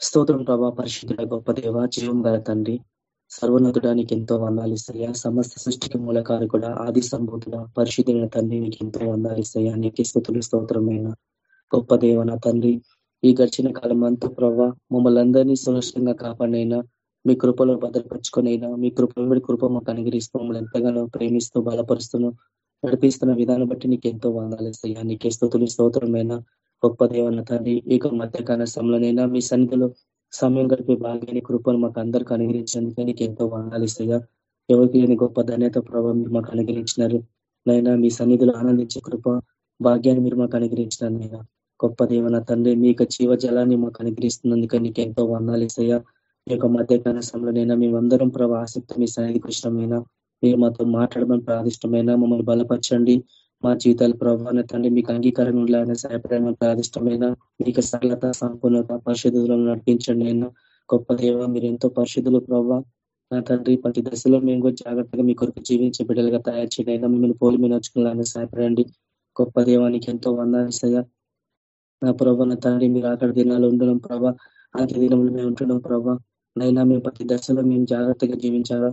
స్తోత్రం ప్రభా పరిశుద్ధుడ గొప్ప దేవ జీవం గల తండ్రి. సర్వనతుడానికి ఎంతో వందాలిస్తాయా సమస్త సృష్టికి మూలకారు కూడా ఆది సంభూతుడ పరిశుద్ధుల తండ్రి నీకు ఎంతో వందాలిస్తాయా నీకే స్థుతులు స్తోత్రమైన గొప్ప దేవన తండ్రి. ఈ గడిచిన కాలం అంతా ప్రభా మమ్మల్ని అందరినీ సురక్షితంగా కాపాడినైనా మీ కృపలో భద్రపరుచుకునైనా మీ కృప కృప మాకు అనుగ్రహిస్తూ మమ్మల్ని ఎంతగానో ప్రేమిస్తూ బలపరుస్తూ నడిపిస్తున్న విధానం బట్టి నీకు ఎంతో వందాలిస్తాయా నీకే స్థుతులు స్తోత్రమైన గొప్ప దేవన తండ్రి ఇక మధ్యకాల సమయంలోనైనా మీ సన్నిధిలో సమయం గడిపే భాగ్యాన్ని కృపను మాకు అందరికీ అనుగ్రహించినందుకే నీకు ఎంతో వందాలిస్తాయా ఎవరికి లేని గొప్ప ధన్యత ప్రభావం మీరు మాకు అనుగ్రహించినారు. నైనా మీ సన్నిధిలో ఆనందించే కృప భాగ్యాన్ని మీరు మాకు అనుగ్రహించినారు నైనా. గొప్ప దేవన తండ్రి మీ యొక్క జీవజలాన్ని మాకు అనుగ్రహిస్తున్నందుకే నీకు ఎంతో వందాలిస్తాయా ఈ యొక్క మధ్యకాల సమయంలోనైనా మేమందరం ప్రభావ ఆసక్తి మీ సన్నిధికి ఇష్టమైన మీరు మాతో మాట్లాడమని ప్రాదిష్టమైన మమ్మల్ని బలపరచండి. మా జీవితాలు ప్రభావం తండ్రి మీకు అంగీకారం ఉండాలని సహాయపడమని ప్రాదిష్టమైన మీకు సరళత సంపూర్ణత పరిశుద్ధులను నడిపించండి అయినా. గొప్ప దేవ మీరు ఎంతో పరిశుద్ధులు ప్రభావ నా తండ్రి ప్రతి దశలో మేము కూడా జాగ్రత్తగా మీ కొరకు జీవించే బిడ్డలుగా తయారు చేయండి అయినా. మిమ్మల్ని పోలి మీరు నచ్చుకోవాలని సహాయపడండి. గొప్ప దేవానికి ఎంతో వందాలిసయ్యా నా ప్రభా నా తండ్రి మీరు అక్కడ దినాలు ఉండడం ప్రభా. అంత్య దినంలో మేము ఉంటున్నాం ప్రభా. నైనా మేము ప్రతి దశలో మేము జాగ్రత్తగా జీవించాలా.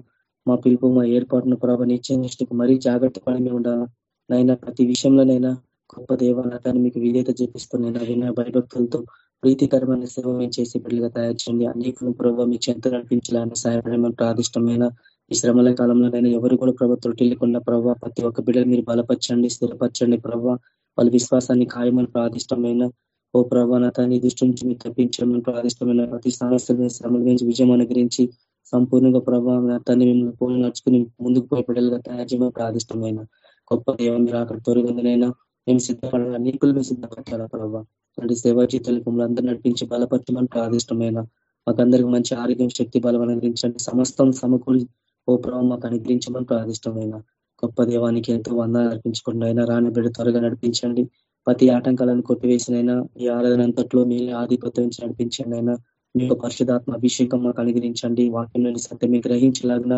మా పిలుపు మా ఏర్పాటును ప్రభా నిశ్చయం మరీ జాగ్రత్త పడి మేము ఉండాలా. నైనా ప్రతి విషయంలోనైనా గొప్ప దేవాలయాన్ని మీకు విధేత చూపిస్తున్నాయినా వినయ భయభక్తులతో ప్రీతికరమైన సేవ మేము చేసి బిడ్డలుగా తయారు చేయండి. అనేకలను ప్రభావ మీ చెంత నడిపించాలని సహాయపడమని ప్రాదిష్టమైన ఈ శ్రమల కాలంలోనైనా ఎవరు కూడా ప్రభావ త్రుటిల్లకుండా ప్రభావ ప్రతి ఒక్క బిడ్డలు మీరు బలపరచండి స్థిరపరచండి ప్రభావ. వాళ్ళ విశ్వాసాన్ని ఖాయమని ప్రాదిష్టమైన ఓ ప్రభా నతాన్ని దృష్టి నుంచి మీరు తప్పించమని ప్రాదిష్టమైన ప్రతి సమస్యల శ్రమల గురించి విజయం అనుగ్రహించి సంపూర్ణంగా ప్రభావం తన్ని మిమ్మల్ని పోలి నడుచుకుని ముందుకు పోయి బిడ్డలుగా తయారు చేయమని ప్రాదిష్టమైన గొప్ప దేవం అక్కడ తొలగిందనైనా మేము సిద్ధపడాలి? అనేకులు మేము సిద్ధపరచాలా ప్రభావ అంటే సేవా జీతాలు మమ్మల్ని అందరూ నడిపించి బలపరచమని ప్రాదిష్టమైన మాకందరికి మంచి ఆరోగ్యం శక్తి బలం అనుగ్రహించండి. సమస్తం సమకూలి ఓ ప్రభావం మాకు అనుగ్రహించమని ప్రాదిష్టమైన గొప్ప దేవానికి ఎంతో వందలు అర్పించుకోండి. అయినా రాని బిడ్డ త్వరగా నడిపించండి. ప్రతి ఆటంకాలను కొట్టివేసినైనా ఈ ఆరాధన అంతట్లో మీరే ఆధిపత్యం నడిపించండి. అయినా మీ యొక్క పరిశుధాత్మ అభిషేకం మాకు అనుగ్రహించండి. వాక్యంలోని సత్యం గ్రహించలాగిన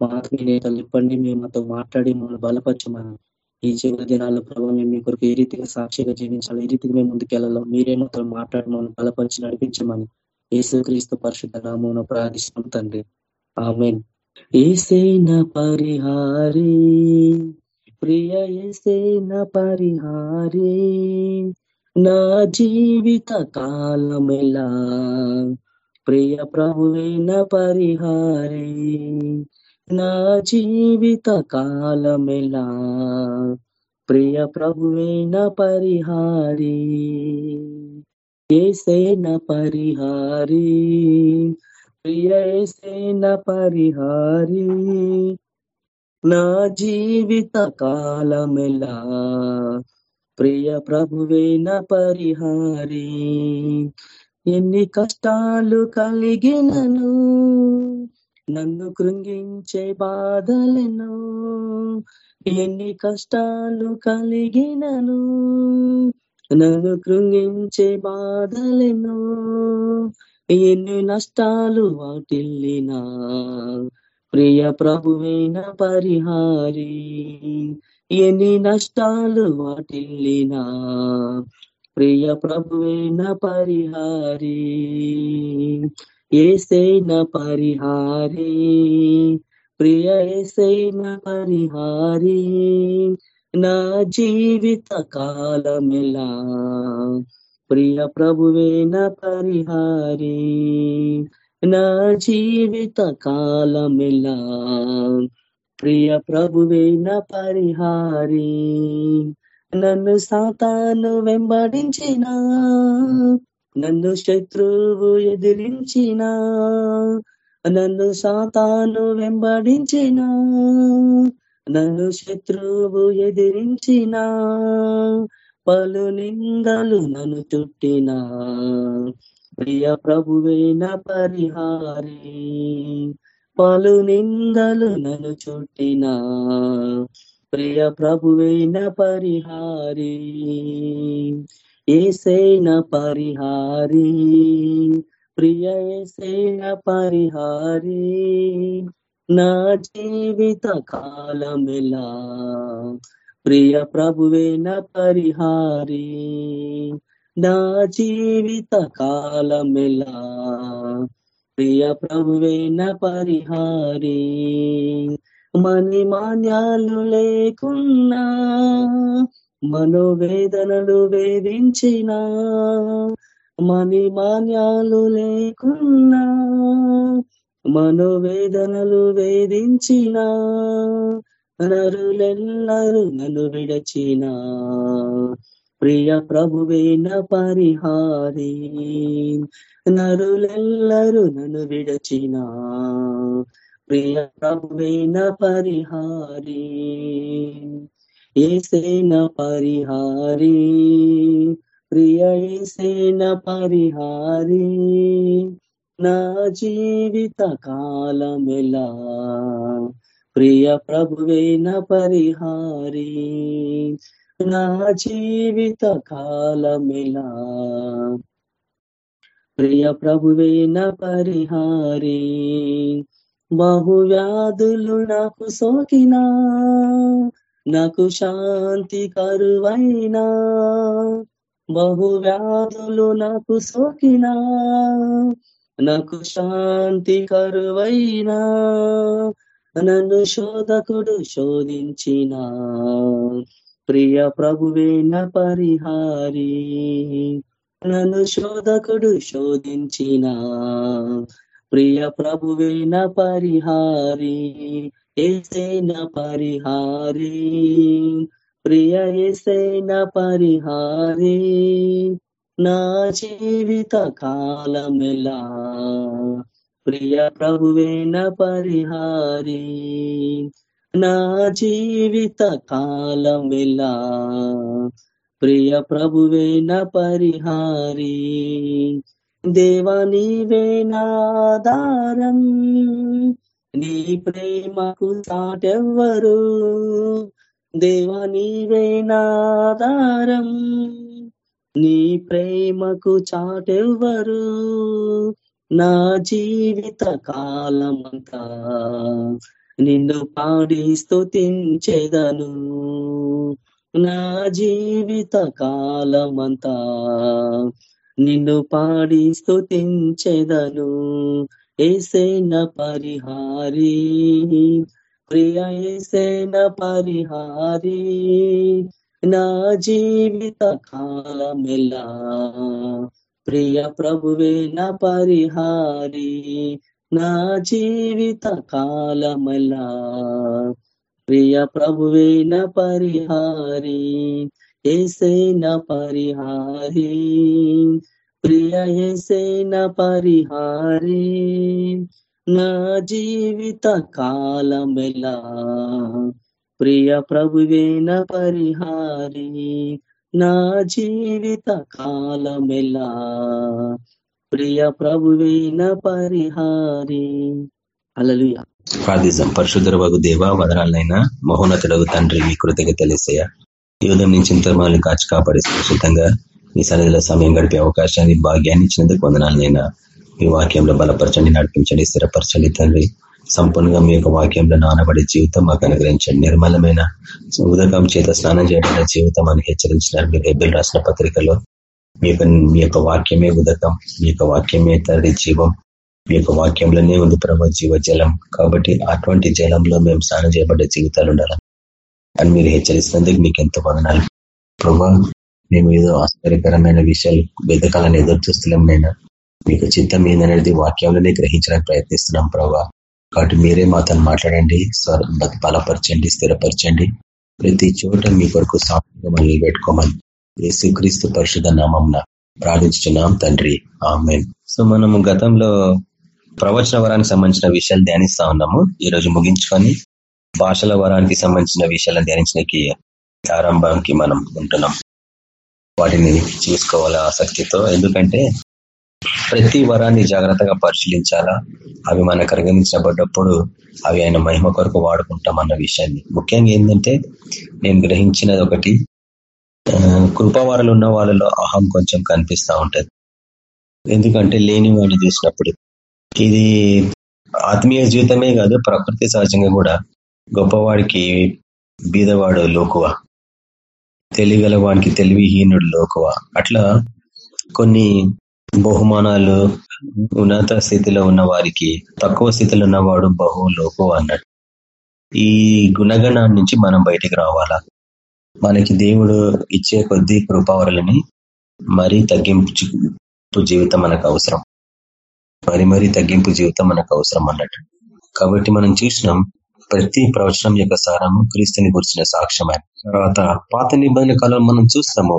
మా ఆత్మీయ నేతలు ఇప్పండి మేము మాతో మాట్లాడి మమ్మల్ని బలపరచమని. ఈ చివరి దినాల్లో ప్రభావం మేము మీ కొరకు ఏ రీతిగా సాక్షిగా జీవించాలి ఏ రీతిగా మేము ముందుకెళ్ళాలో మీరే మాతో మాట్లాడి మమ్మల్ని బలపరిచి నడిపించమని ఏసుక్రీస్తు పరిశుద్ధ నామం ప్రార్థిస్తాం తండ్రి. ఆమెన్. ఏసేన పరిహారీ ప్రియ ఏసేన పరిహారీ నా జీవిత కాలమెలా ప్రియ ప్రభువైన పరిహారీ నా జీవిత కాలమెలా? ప్రియ ప్రభువేన పరిహారి ఏసేన పరిహారి ప్రియ ఏసేన పరిహారి నా జీవిత కాలమెలా? ప్రియ ప్రభువేన పరిహారి ఎన్ని కష్టాలు కలిగినను నన్ను కృంగించే బాధలను ఎన్ని కష్టాలు కలిగినను. నన్ను కృంగించే బాధలను ఎన్ని నష్టాలు వాటిల్లినా. ప్రియ ప్రభువైన పరిహారి ఎన్ని నష్టాలు వాటిల్లినా. ప్రియ ప్రభువైన పరిహారి. ఏసైన పరిహారి ప్రియ ఏసైన పరిహారి నా జీవిత కాలమిలా ప్రియ ప్రభువేన పరిహారి నా జీవిత కాలమిలా ప్రియ ప్రభువేన పరిహారి నన్ను సాతాను వెంబడించినా నన్ను శత్రువు ఎదిరించిన నన్ను సాతాను వెంబడించిన నన్ను శత్రువు ఎదిరించిన పలు నిందలు నన్ను చుట్టిన. ప్రియ ప్రభువేన పరిహారి పలు నిందలు నన్ను చుట్టిన. ప్రియ ప్రభువేన పరిహారి. ఏసైన పరిహారి ప్రియ ఏసైన పరిహారి నా జీవిత కాలమిలా ప్రియ ప్రభువేన పరిహారి నా జీవిత కాలమిలా ప్రియ ప్రభువేన పరిహారి మణిమాన్యాలు లేకున్నా మనోవేదనలు వేధించిన మని మాన్యాలు లేకున్నా మనోవేదనలు వేధించిన నరులెల్లరూ నన్ను విడచిన. ప్రియ ప్రభువేన పరిహారి నరులెల్లరూ నన్ను విడచిన. ప్రియ ప్రభువేన పరిహారి ఏసేన పరిహారి ప్రియ ఏసేన పరిహారి నా జీవిత కాలమెలా ప్రియ ప్రభువేన పరిహారి నా జీవిత కాలమెలా ప్రియ ప్రభువేన పరిహారి బహువ్యాధులు నాకు సోకినా నాకు శాంతి కరువైనా బహువ్యాధులు నాకు సోకినా నాకు శాంతి కరువైనా నన్ను శోధకుడు శోధించిన ప్రియ ప్రభువేన పరిహారి నన్ను శోధకుడు శోధించిన ప్రియ ప్రభువేన పరిహారి ఏసేన పరిహారి. ప్రియ ఏసేన పరిహారి. నా జీవిత కాలమెలా? ప్రియ ప్రభువేన పరిహారి. నా జీవిత కాలమెలా? ప్రియ ప్రభువేన పరిహారీ. దేవా నీవేనాధారం నీ ప్రేమకు సాటెవ్వరు. దేవా నీవేనాధారం నీ ప్రేమకు చాటెవ్వరు. నా జీవిత కాలమంతా నిన్ను పాడి స్థుతించెదను నా జీవిత కాలమంతా నిన్ను పాడి స్థుతించెదను ఏసేన పరిహారి ప్రియ ఏసేన పరిహారి నా జీవిత కాలమెలా ప్రియ ప్రభువే నా పరిహారి నా జీవిత కాలమలా ప్రియ ప్రభువే నా పరిహారి ఏసేన పరిహారీ ప్రియ ఏసేన పరిహారి నా జీవిత కాలమెలా? ప్రియ ప్రభువేన పరిహారి నా జీవిత కాలమెలా? ప్రియ ప్రభువేన పరిహారి. అలలుయ ప్రార్థిస్తాం పరిశుద్ధ వగు దేవ వదనాలైనా మహోన్నతుడగు తండ్రి మీ కృతజ్ఞత తెలిసయ్యా యుద్ధం నుంచి ఇంత మనల్ని కాచి కాపాడి సురక్షితంగా మీ సన్నిధిలో సమయం గడిపే అవకాశాన్ని భాగ్యాన్ని ఇచ్చినందుకు వందనాలనైనా మీ వాక్యంలో బలపరచండి నడిపించండి స్థిరపరచండి తండ్రి. సంపూర్ణంగా మీ యొక్క వాక్యంలో నానబడే జీవితం మాకు అనుగ్రహించండి. నిర్మలమైన ఉదకం చేత స్నానం చేయడం జీవితం అని హెచ్చరించినారు మీరు. ఎబ్బిల్ రాసిన పత్రికలో మీ యొక్క మీ యొక్క వాక్యమే ఉదకం మీ యొక్క వాక్యమే తండ్రి జీవం. మీ యొక్క వాక్యంలోనే ఉంది ప్రభు జీవ జలం. కాబట్టి అటువంటి జలంలో మేము స్నానం చేయబడ్డ జీవితాలు ఉండాలి అని మీరు హెచ్చరిస్తున్నందుకు మీకు ఎంతో వదనాలు. ప్రభా మేము ఏదో ఆశ్చర్యకరమైన విషయాలు వెతకాలని ఎదురు చూస్తున్నాం నైనా మీకు చిత్తం ఏందనేది వాక్యంలోనే గ్రహించడానికి ప్రయత్నిస్తున్నాం ప్రభా. కాబట్టి మీరే మాతో మాట్లాడండి బలపరచండి స్థిరపరచండి. ప్రతి చోట మీ కొరకు సాఫ్ట్గా మనల్ని పెట్టుకోమని యేసుక్రీస్తు పరిశుధ నామం ప్రార్థించున్నాం తండ్రి. ఆమెన్. సో మనము గతంలో ప్రవచన వరానికి సంబంధించిన విషయాలు ధ్యానిస్తా ఉన్నాము. ఈ రోజు ముగించుకొని భాషల వరానికి సంబంధించిన విషయాలను ధ్యానించడానికి ప్రారంభానికి మనం ఉంటున్నాం. వాటిని చూసుకోవాలా ఆసక్తితో. ఎందుకంటే ప్రతి వరాన్ని జాగ్రత్తగా పరిశీలించాలా అవి మనకు పరిగణించబడ్డప్పుడు అవి ఆయన మహిమ కొరకు వాడుకుంటాం అన్న విషయాన్ని. ముఖ్యంగా ఏంటంటే నేను గ్రహించినది ఒకటి కృపవారాలు ఉన్న వాళ్ళలో అహం కొంచెం కనిపిస్తూ ఉంటది. ఎందుకంటే లేని వాడిని చూసినప్పుడు ఇది ఆత్మీయ జీవితమే కాదు ప్రకృతి సహజంగా కూడా గొప్పవాడికి బీదవాడు లోకువ. తెలివిగల వానికి తెలివిహీనుడు లోకువ. అట్లా కొన్ని బహుమానాలు ఉన్నత స్థితిలో ఉన్న వారికి తక్కువ స్థితిలో ఉన్నవాడు బహు లోపు అన్నాడు ఈ గుణగణాన్ని నుంచి మనం బయటికి రావాలా? మనకి దేవుడు ఇచ్చే కొద్ది కృపావరలని మరీ తగ్గింపు జీవితం మనకు అవసరం. మరి మరీ తగ్గింపు జీవితం మనకు అవసరం అన్నట్టు. కాబట్టి మనం చూసినాం ప్రతి ప్రవచనం యొక్క సారము క్రీస్తుని గురించిన సాక్ష్యమైన తర్వాత పాత నిబంధన కాలం మనం చూస్తాము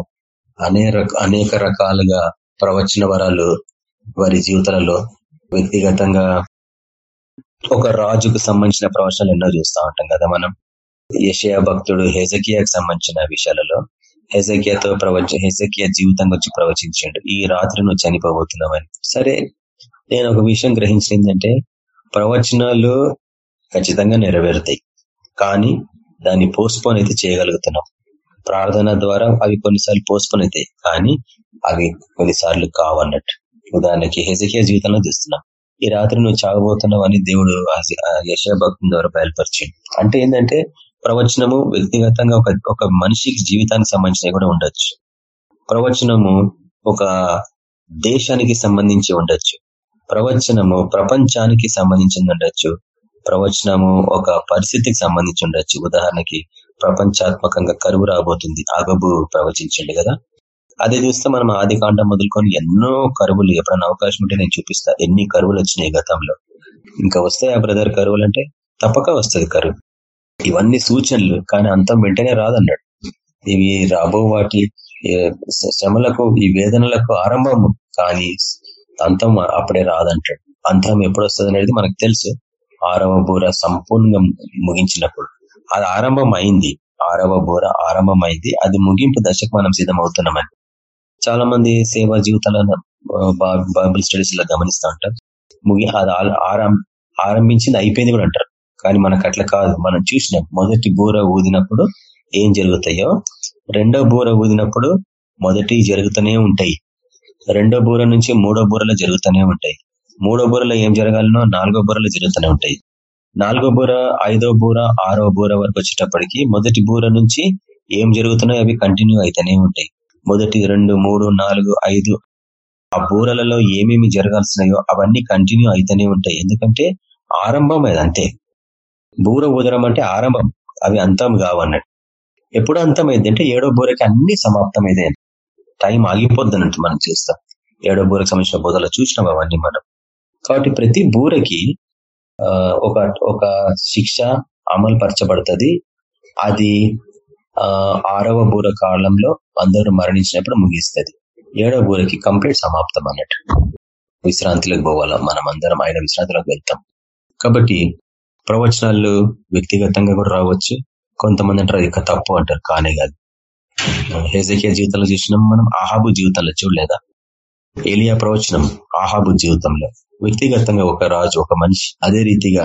అనేక అనేక రకాలుగా ప్రవచన వరాలు వారి జీవితాలలో వ్యక్తిగతంగా ఒక రాజుకు సంబంధించిన ప్రవచనాలు ఎన్నో చూస్తూ ఉంటాం కదా మనం. యషయా భక్తుడు హెజకియాకి సంబంధించిన విషయాలలో హెజకియాతో ప్రవచ హెజకియా జీవితం వచ్చి ప్రవచించాడు. ఈ రాత్రి నువ్వు చనిపోబోతున్నావని. సరే నేను ఒక విషయం గ్రహించింది ఏంటంటే ప్రవచనాలు ఖచ్చితంగా నెరవేరుతాయి. కానీ దాన్ని పోస్ట్పోన్ అయితే చేయగలుగుతున్నాం. ప్రార్థన ద్వారా అవి కొన్నిసార్లు పోస్ట్పోన్ అవుతాయి. కానీ అవి కొన్నిసార్లు కావన్నట్టు. ఉదాహరణకి హెజకియా జీవితంలో చూస్తున్నాం. ఈ రాత్రి నువ్వు చావబోతున్నావు అని దేవుడు యశాభక్తుల ద్వారా బయలుపరిచింది అంటే ఏంటంటే ప్రవచనము వ్యక్తిగతంగా ఒక ఒక మనిషికి జీవితానికి సంబంధించిన కూడా ఉండొచ్చు. ప్రవచనము ఒక దేశానికి సంబంధించి ఉండొచ్చు. ప్రవచనము ప్రపంచానికి సంబంధించింది ఉండొచ్చు. ప్రవచనము ఒక పరిస్థితికి సంబంధించి ఉండొచ్చు. ఉదాహరణకి ప్రపంచాత్మకంగా కరువు రాబోతుంది. అగబు ప్రవచించండి కదా. అది చూస్తే మనం ఆది కాండం మొదలుకొని ఎన్నో కరువులు ఎప్పుడైనా అవకాశం ఉంటే నేను చూపిస్తా. ఎన్ని కరువులు వచ్చినాయి గతంలో. ఇంకా వస్తాయి ఆ బ్రదర్ కరువులు అంటే తప్పక వస్తుంది కరువు. ఇవన్నీ సూచనలు కానీ అంతం వెంటనే రాదన్నాడు. ఇవి రాబో వాటి శ్రమలకు ఈ వేదనలకు ఆరంభం కానీ అంతం అప్పుడే రాదంటాడు. అంతం ఎప్పుడు వస్తుంది అనేది మనకు తెలుసు. ఆరవ బూర సంపూర్ణంగా ముగించినప్పుడు. అది ఆరంభం అయింది ఆరవ బూర ఆరంభం అయింది అది ముగింపు దశకు మనం సిద్ధమవుతున్నామని చాలా మంది సేవా జీవితాలను బైబుల్ స్టడీస్లో గమనిస్తూ ఉంటారు. ముగి అది ఆరంభించింది అయిపోయింది కూడా అంటారు. కానీ మనకు అట్లా కాదు. మనం చూసినాం మొదటి బూర ఊదినప్పుడు ఏం జరుగుతాయో రెండో బూర ఊదినప్పుడు మొదటి జరుగుతూనే ఉంటాయి. రెండో బూర నుంచి మూడో బూరలో జరుగుతూనే ఉంటాయి. మూడో బూరలో ఏం జరగాలనో నాలుగో బూరలో జరుగుతూనే ఉంటాయి. నాలుగో బూర ఐదో బూర ఆరో బూర వరకు వచ్చేటప్పటికి మొదటి బూర నుంచి ఏం జరుగుతున్నాయో అవి కంటిన్యూ అయితేనే ఉంటాయి. మొదటి రెండు మూడు నాలుగు ఐదు ఆ బూరలలో ఏమేమి జరగాల్సినాయో అవన్నీ కంటిన్యూ అయితేనే ఉంటాయి. ఎందుకంటే ఆరంభం అది అంతే. బూర ఊదరం అంటే ఆరంభం. అవి అంతం కావన్నట్టు ఎప్పుడు అంతమైంది అంటే ఏడో బూరకి అన్ని సమాప్తమైంది టైం ఆగిపోద్ది అన్నట్టు మనం చూస్తాం. ఏడో బూరకు సంబంధించిన బోధలు చూసినాం అవన్నీ మనం. కాబట్టి ప్రతి బూరకి ఒక ఒక శిక్ష అమలు పరచబడుతుంది అది ఆరవ బూర కాలంలో అందరూ మరణించినప్పుడు ముగిస్తుంది. ఏడవ బూరకి కంప్లీట్ సమాప్తం అన్నట్టు. విశ్రాంతిలోకి పోవాలా? మనం అందరం ఆయన విశ్రాంతిలోకి వెళ్తాం. కాబట్టి ప్రవచనాలు వ్యక్తిగతంగా కూడా రావచ్చు. కొంతమంది అంటారు ఇక తప్పు అంటారు. కానే కాదు. హేజకియా జీవితంలో చూసినాం మనం అహాబు జీవితంలో చూడలేదా? ఏలియా ప్రవచనం ఆహాబు జీవితంలో. వ్యక్తిగతంగా ఒక రాజు ఒక మనిషి అదే రీతిగా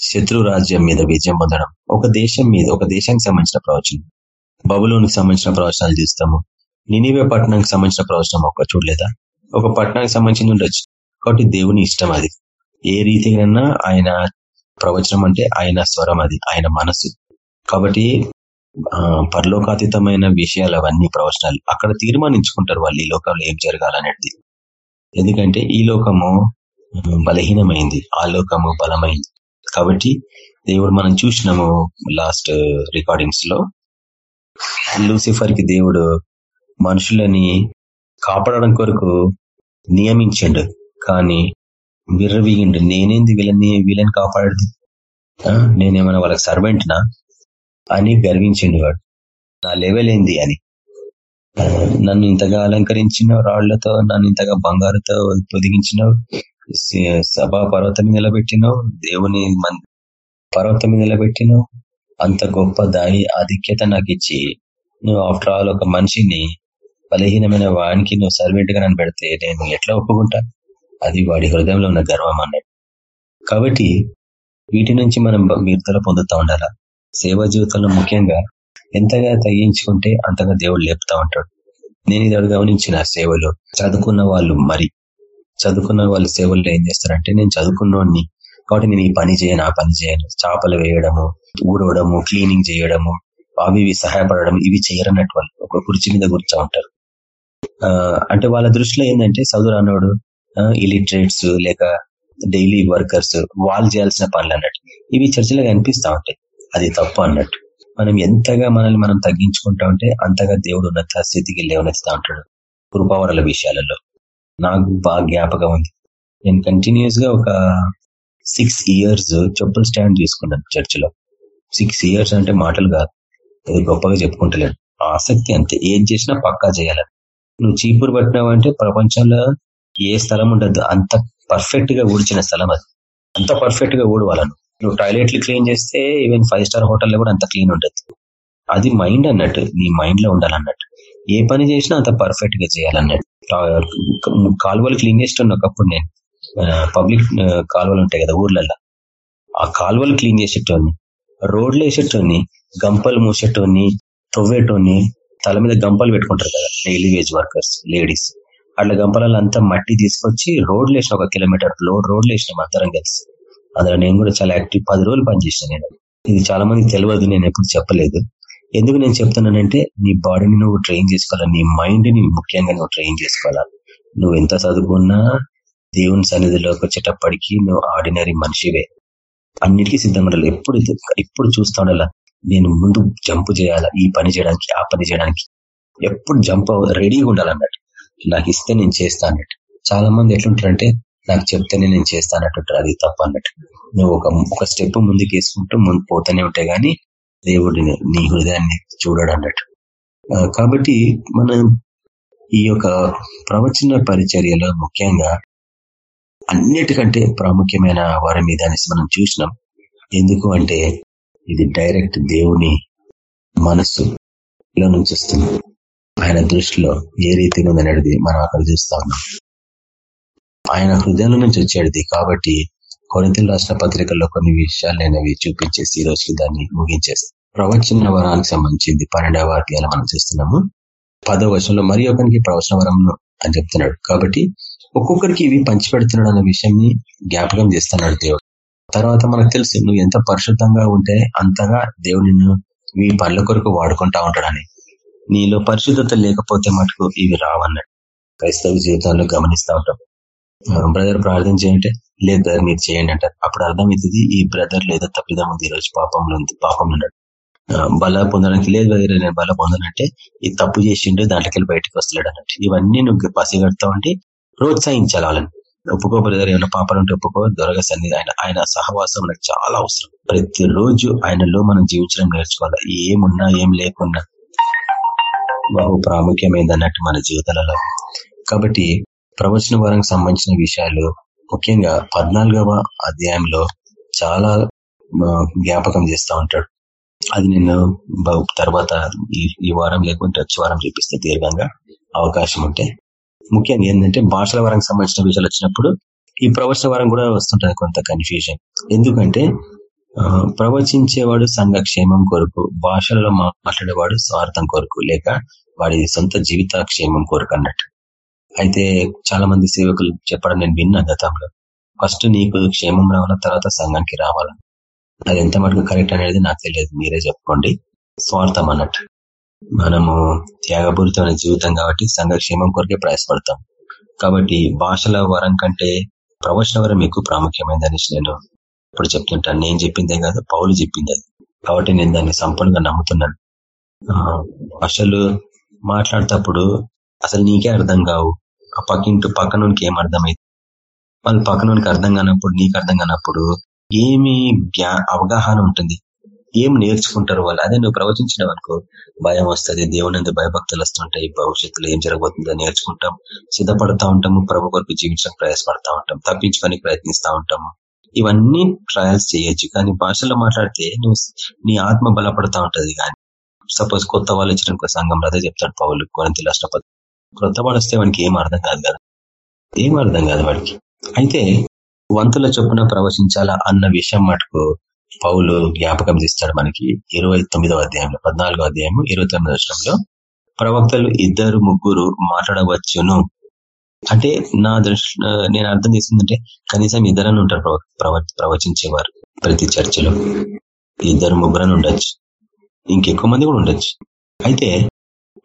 శత్రు రాజ్యం మీద విజయం పొందడం ఒక దేశం మీద ఒక దేశానికి సంబంధించిన ప్రవచనం. బబులోనికి సంబంధించిన ప్రవచనాలు చూస్తాము. నినివే పట్టణానికి సంబంధించిన ప్రవచనం ఒక చూడలేదా? ఒక పట్టణానికి సంబంధించి ఉండొచ్చు. కాబట్టి దేవుని ఇష్టం అది. ఏ రీతిగానన్నా ఆయన ప్రవచనం అంటే ఆయన స్వరం అది ఆయన మనసు కాబట్టి పరలోకాతీతమైన విషయాలు అవన్నీ ప్రవచనాలు. అక్కడ తీర్మానించుకుంటారు వాళ్ళు ఈ లోకంలో ఏం జరగాలనేది. ఎందుకంటే ఈ లోకము బలహీనమైంది. ఆ లోకము బలమైంది. కాబట్టి దేవుడు మనం చూసినాము లాస్ట్ రికార్డింగ్స్లో లూసిఫర్కి దేవుడు మనుషులని కాపాడడం కొరకు నియమించండు. కానీ విర్రవీగిండు. నేనేంది వీళ్ళని వీళ్ళని కాపాడదు? నేనేమైనా వాళ్ళకి సర్వెంట్నా అని గర్వించిండు వాడు. నా లెవెల్ ఏంది? అని. నన్ను ఇంతగా అలంకరించినావు రాళ్ళతో నన్ను ఇంతగా బంగారుతో పొదిగించినావు. సభా పర్వతం మీద నిలబెట్టినావు. దేవుని పర్వతం మీద నిలబెట్టినావు. అంత గొప్ప దాయి ఆధిక్యత నాకు ఇచ్చి నువ్వు ఆఫ్టర్ ఆల్ ఒక మనిషిని బలహీనమైన వానికి నువ్వు సర్వెంట్గా నన్ను పెడితే నేను ఎట్లా ఒప్పుకుంటా? అది వాడి హృదయంలో ఉన్న గర్వం అన్నట్టు. కాబట్టి వీటి నుంచి మనం విడుదల పొందుతూ ఉండాలా? సేవా జీవితంలో ముఖ్యంగా ఎంతగా తగ్గించుకుంటే అంతగా దేవుడు లేపుతా ఉంటాడు. నేను ఇది గమనించిన సేవలు చదువుకున్న వాళ్ళు మరి చదువుకున్న వాళ్ళు సేవల్లో ఏం చేస్తారంటే నేను చదువుకున్నోడిని కాబట్టి నేను ఈ పని చేయను ఆ పని చేయను. చేపలు వేయడము ఊడవడము క్లీనింగ్ చేయడము అవి ఇవి సహాయపడడం ఇవి చేయరన్నట్టు వాళ్ళు ఒక కుర్చీ మీద కూర్చో ఉంటారు. అంటే వాళ్ళ దృష్టిలో ఏంటంటే చదువు రానోడు ఇలిటరేట్స్ లేక డైలీ వర్కర్స్ వాళ్ళు చేయాల్సిన పనులు అన్నట్టు. ఇవి చర్చలో కనిపిస్తా ఉంటాయి. అది తప్పు అన్నట్టు. మనం ఎంతగా మనల్ని మనం తగ్గించుకుంటా ఉంటే అంతగా దేవుడు ఉన్నత స్థితికి లేవనెత్తుతా ఉంటాడు కృపావరల విషయాలలో. నాకు బాగా జ్ఞాపకం ఉంది. నేను కంటిన్యూస్గా ఒక సిక్స్ ఇయర్స్ చెప్పులు స్టాండ్ తీసుకున్నాను చర్చిలో సిక్స్ ఇయర్స్ అంటే మాటలు కాదు. అది గొప్పగా చెప్పుకుంటలేను ఆసక్తి అంతే. ఏం చేసినా పక్కా చేయాలని నువ్వు చీపురు పట్టినావు అంటే ప్రపంచంలో ఏ స్థలం ఉండదు. అంత పర్ఫెక్ట్గా ఊడ్చిన స్థలం అది. అంత పర్ఫెక్ట్గా ఊడవాలను నువ్వు టాయిలెట్లు క్లీన్ చేస్తే ఈవెన్ ఫైవ్ స్టార్ హోటల్లో కూడా అంత క్లీన్ ఉండదు. అది మైండ్ అన్నట్టు నీ మైండ్లో ఉండాలన్నట్టు. ఏ పని చేసినా అంత పర్ఫెక్ట్గా చేయాలన్నట్టు. కాలువలు క్లీన్ చేస్తున్నా ఒకప్పుడు నేను పబ్లిక్ కాలువలు ఉంటాయి కదా ఊర్లలో ఆ కాలువలు క్లీన్ చేసేటోని రోడ్లు వేసేటోని గంపలు మూసేటోని తొవ్వేటోని తల మీద గంపలు పెట్టుకుంటారు కదా డైలీ వేజ్ వర్కర్స్ లేడీస్ అట్లా గంపలలో అంతా మట్టి తీసుకొచ్చి రోడ్లు వేసిన ఒక కిలోమీటర్ లోడ్ రోడ్లు వేసిన అందరం కలిసి. అందులో నేను కూడా చాలా యాక్టివ్ పది రోజులు పనిచేసాను నేను. ఇది చాలా మందికి తెలియదు నేను ఎప్పుడు చెప్పలేదు. ఎందుకు నేను చెప్తున్నానంటే నీ బాడీని నువ్వు ట్రైన్ చేసుకోవాలి? నీ మైండ్ని ముఖ్యంగా నువ్వు ట్రైన్ చేసుకోవాలి? నువ్వు ఎంత చదువుకున్నా దేవుని సన్నిధిలోకి వచ్చేటప్పటికి నువ్వు ఆర్డినరీ మనిషివే. అన్నిటికీ సిద్ధంగా ఉండాలి. ఎప్పుడు ఎప్పుడు చూస్తా ఉండాలా? నేను ముందు జంప్ చేయాలా? ఈ పని చేయడానికి ఆ పని చేయడానికి. ఎప్పుడు జంప్ రెడీగా ఉండాలన్నట్టు. నాకు ఇస్తే నేను చేస్తా అన్నట్టు. చాలా మంది ఎట్లుంటారంటే నాకు చెప్తేనే నేను చేస్తానట్టు అది తప్ప అన్నట్టు. నువ్వు ఒక ఒక స్టెప్ ముందుకు వేసుకుంటూ ముందు పోతూనే ఉంటాయి కానీ దేవుడిని నీ హృదయాన్ని చూడడు అన్నట్టు. కాబట్టి మనం ఈ యొక్క ప్రవచన పరిచర్యలో ముఖ్యంగా అన్నిటికంటే ప్రాముఖ్యమైన వారి మీద మనం చూసినాం. ఎందుకు అంటే ఇది డైరెక్ట్ దేవుని మనస్సులో నుంచి వస్తుంది. ఆయన దృష్టిలో ఏ రీతిగా ఉందనేది మనం అక్కడ చూస్తా ఉన్నాం. ఆయన హృదయం నుంచి వచ్చేది. కాబట్టి కొరింతలు రాష్ట్ర పత్రికల్లో కొన్ని విషయాలు నేను చూపించేసి ఈ రోజుకి దాన్ని ముగించేస్తాను ప్రవచన వరానికి సంబంధించింది పన్నెండవ అధ్యాయాలు మనం చూస్తున్నాము. పదో వర్షంలో మరి ఒకరికి ప్రవచన వరంను అని చెప్తున్నాడు. కాబట్టి ఒక్కొక్కరికి ఇవి పంచిపెడుతున్నాడు అనే విషయాన్ని జ్ఞాపకం చేస్తున్నాడు దేవుడు. తర్వాత మనకు తెలుసు నువ్వు ఎంత పరిశుద్ధంగా ఉంటే అంతగా దేవుని మీ పనుల కొరకు వాడుకుంటా ఉంటాడని. నీలో పరిశుద్ధత లేకపోతే మటుకు ఇవి రావన్నట్టు క్రైస్తవ జీవితంలో గమనిస్తూ ఉంటాం. బ్రదర్ ప్రార్థన చేయంటే లేదు బ్రదర్ మీరు చేయండి అంటారు. అప్పుడు అర్థమవుతుంది ఈ బ్రదర్ లేదా తప్పిదం ఉంది ఈరోజు పాపంలో ఉంది పాపంలో ఉన్నాడు. బల పొందడానికి లేదు బ్రదర్ నేను బల పొందనంటే ఈ తప్పు చేసిండు దాంట్లోకి బయటకు వస్తలేడు అన్నట్టు. ఇవన్నీ నువ్వు పసిగడతావు ఉంటే ప్రోత్సహించాలి వాళ్ళని. ఒప్పుకో బ్రదర్ ఏమైనా పాపలు ఉంటే ఒప్పుకో దొరక సన్నిధి ఆయన ఆయన సహవాసం మనకు చాలా అవసరం. ప్రతిరోజు ఆయనలో మనం జీవించడం నేర్చుకోవాలి? ఏమున్నా ఏం లేకున్నా. బహు ప్రాముఖ్యమైంది అన్నట్టు మన జీవితాలలో. కాబట్టి ప్రవచన వరంకి సంబంధించిన విషయాలు ముఖ్యంగా పద్నాలుగవ అధ్యాయంలో చాలా జ్ఞాపకం చేస్తూ ఉంటాడు. అది నేను తర్వాత ఈ వారం లేకుంటే వచ్చే వారం చూపిస్తే దీర్ఘంగా అవకాశం ఉంటే. ముఖ్యంగా ఏంటంటే భాషల వరకు సంబంధించిన విషయాలు వచ్చినప్పుడు ఈ ప్రవచన వరం కూడా వస్తుంటుంది కొంత కన్ఫ్యూజన్ ఎందుకంటే ప్రవచించేవాడు సంఘక్షేమం కొరకు భాషలలో మాట్లాడేవాడు స్వార్థం కొరకు లేక వాడి సొంత జీవిత క్షేమం కొరకు అన్నట్టు. అయితే చాలా మంది సేవకులు చెప్పడం నేను విన్నా గతంలో. ఫస్ట్ నీకు క్షేమం రావాల? తర్వాత సంఘానికి రావాలా? అది ఎంత మటుకు కరెక్ట్ అనేది నాకు తెలియదు. మీరే చెప్పుకోండి. స్వార్థం అన్నట్టు. మనము త్యాగపూరితమైన జీవితం కాబట్టి సంఘక్షేమం కొరకే ప్రయాసపడతాం. కాబట్టి భాషల వరం కంటే ప్రవచన వరం ఎక్కువ ప్రాముఖ్యమైనదని నేను ఇప్పుడు చెప్తుంటాను. నేను చెప్పిందే కాదు పౌలు చెప్పింది అది. కాబట్టి నేను దాన్ని సంపూర్ణంగా నమ్ముతున్నాను. భాషలు మాట్లాడేటప్పుడు అసలు నీకే అర్థం కావు. ఆ పక్కింటి పక్కనోనికి ఏం అర్థమైంది? వాళ్ళు పక్కనోనికి అర్థం కానప్పుడు నీకు అర్థం కానప్పుడు ఏమి అవగాహన ఉంటుంది. ఏం నేర్చుకుంటారు వాళ్ళు? అదే నువ్వు ప్రవచించిన అనుకో. భయం వస్తుంది దేవుని భయభక్తులు వస్తుంటాయి. భవిష్యత్తులో ఏం జరగబోతుందో నేర్చుకుంటాం. సిద్ధపడతా ఉంటాము ప్రభు కొరకు జీవించడం ప్రయాసపడతా ఉంటాం. తప్పించుకొని ప్రయత్నిస్తూ ఉంటాము. ఇవన్నీ ట్రయల్స్ చేయొచ్చు. కానీ భాషలో మాట్లాడితే నువ్వు నీ ఆత్మ బలపడతా ఉంటది. కానీ సపోజ్ కొత్త వాళ్ళు ఇచ్చిన సంఘం అదే చెప్తాడు పౌలు కొనంతి రాష్ట్రపతి క్రొత్త వాడు వస్తే వానికి ఏం అర్థం కాదు కదా? ఏం అర్థం కాదు వాడికి? అయితే వంతుల చొప్పున ప్రవచించాలా అన్న విషయం మటుకు పౌలు జ్ఞాపకం తీస్తాడు మనకి ఇరవై తొమ్మిదవ అధ్యాయంలో పద్నాలుగో అధ్యాయం ఇరవై తొమ్మిదవ వర్షంలో ప్రవక్తలు ఇద్దరు ముగ్గురు మాట్లాడవచ్చును. అంటే నా దృష్టి నేను అర్థం చేసిందంటే కనీసం ఇద్దరని ఉంటారు ప్రవచించేవారు ప్రతి చర్చలో. ఇద్దరు ముగ్గురని ఉండొచ్చు. ఇంకెక్కువ మంది కూడా ఉండొచ్చు. అయితే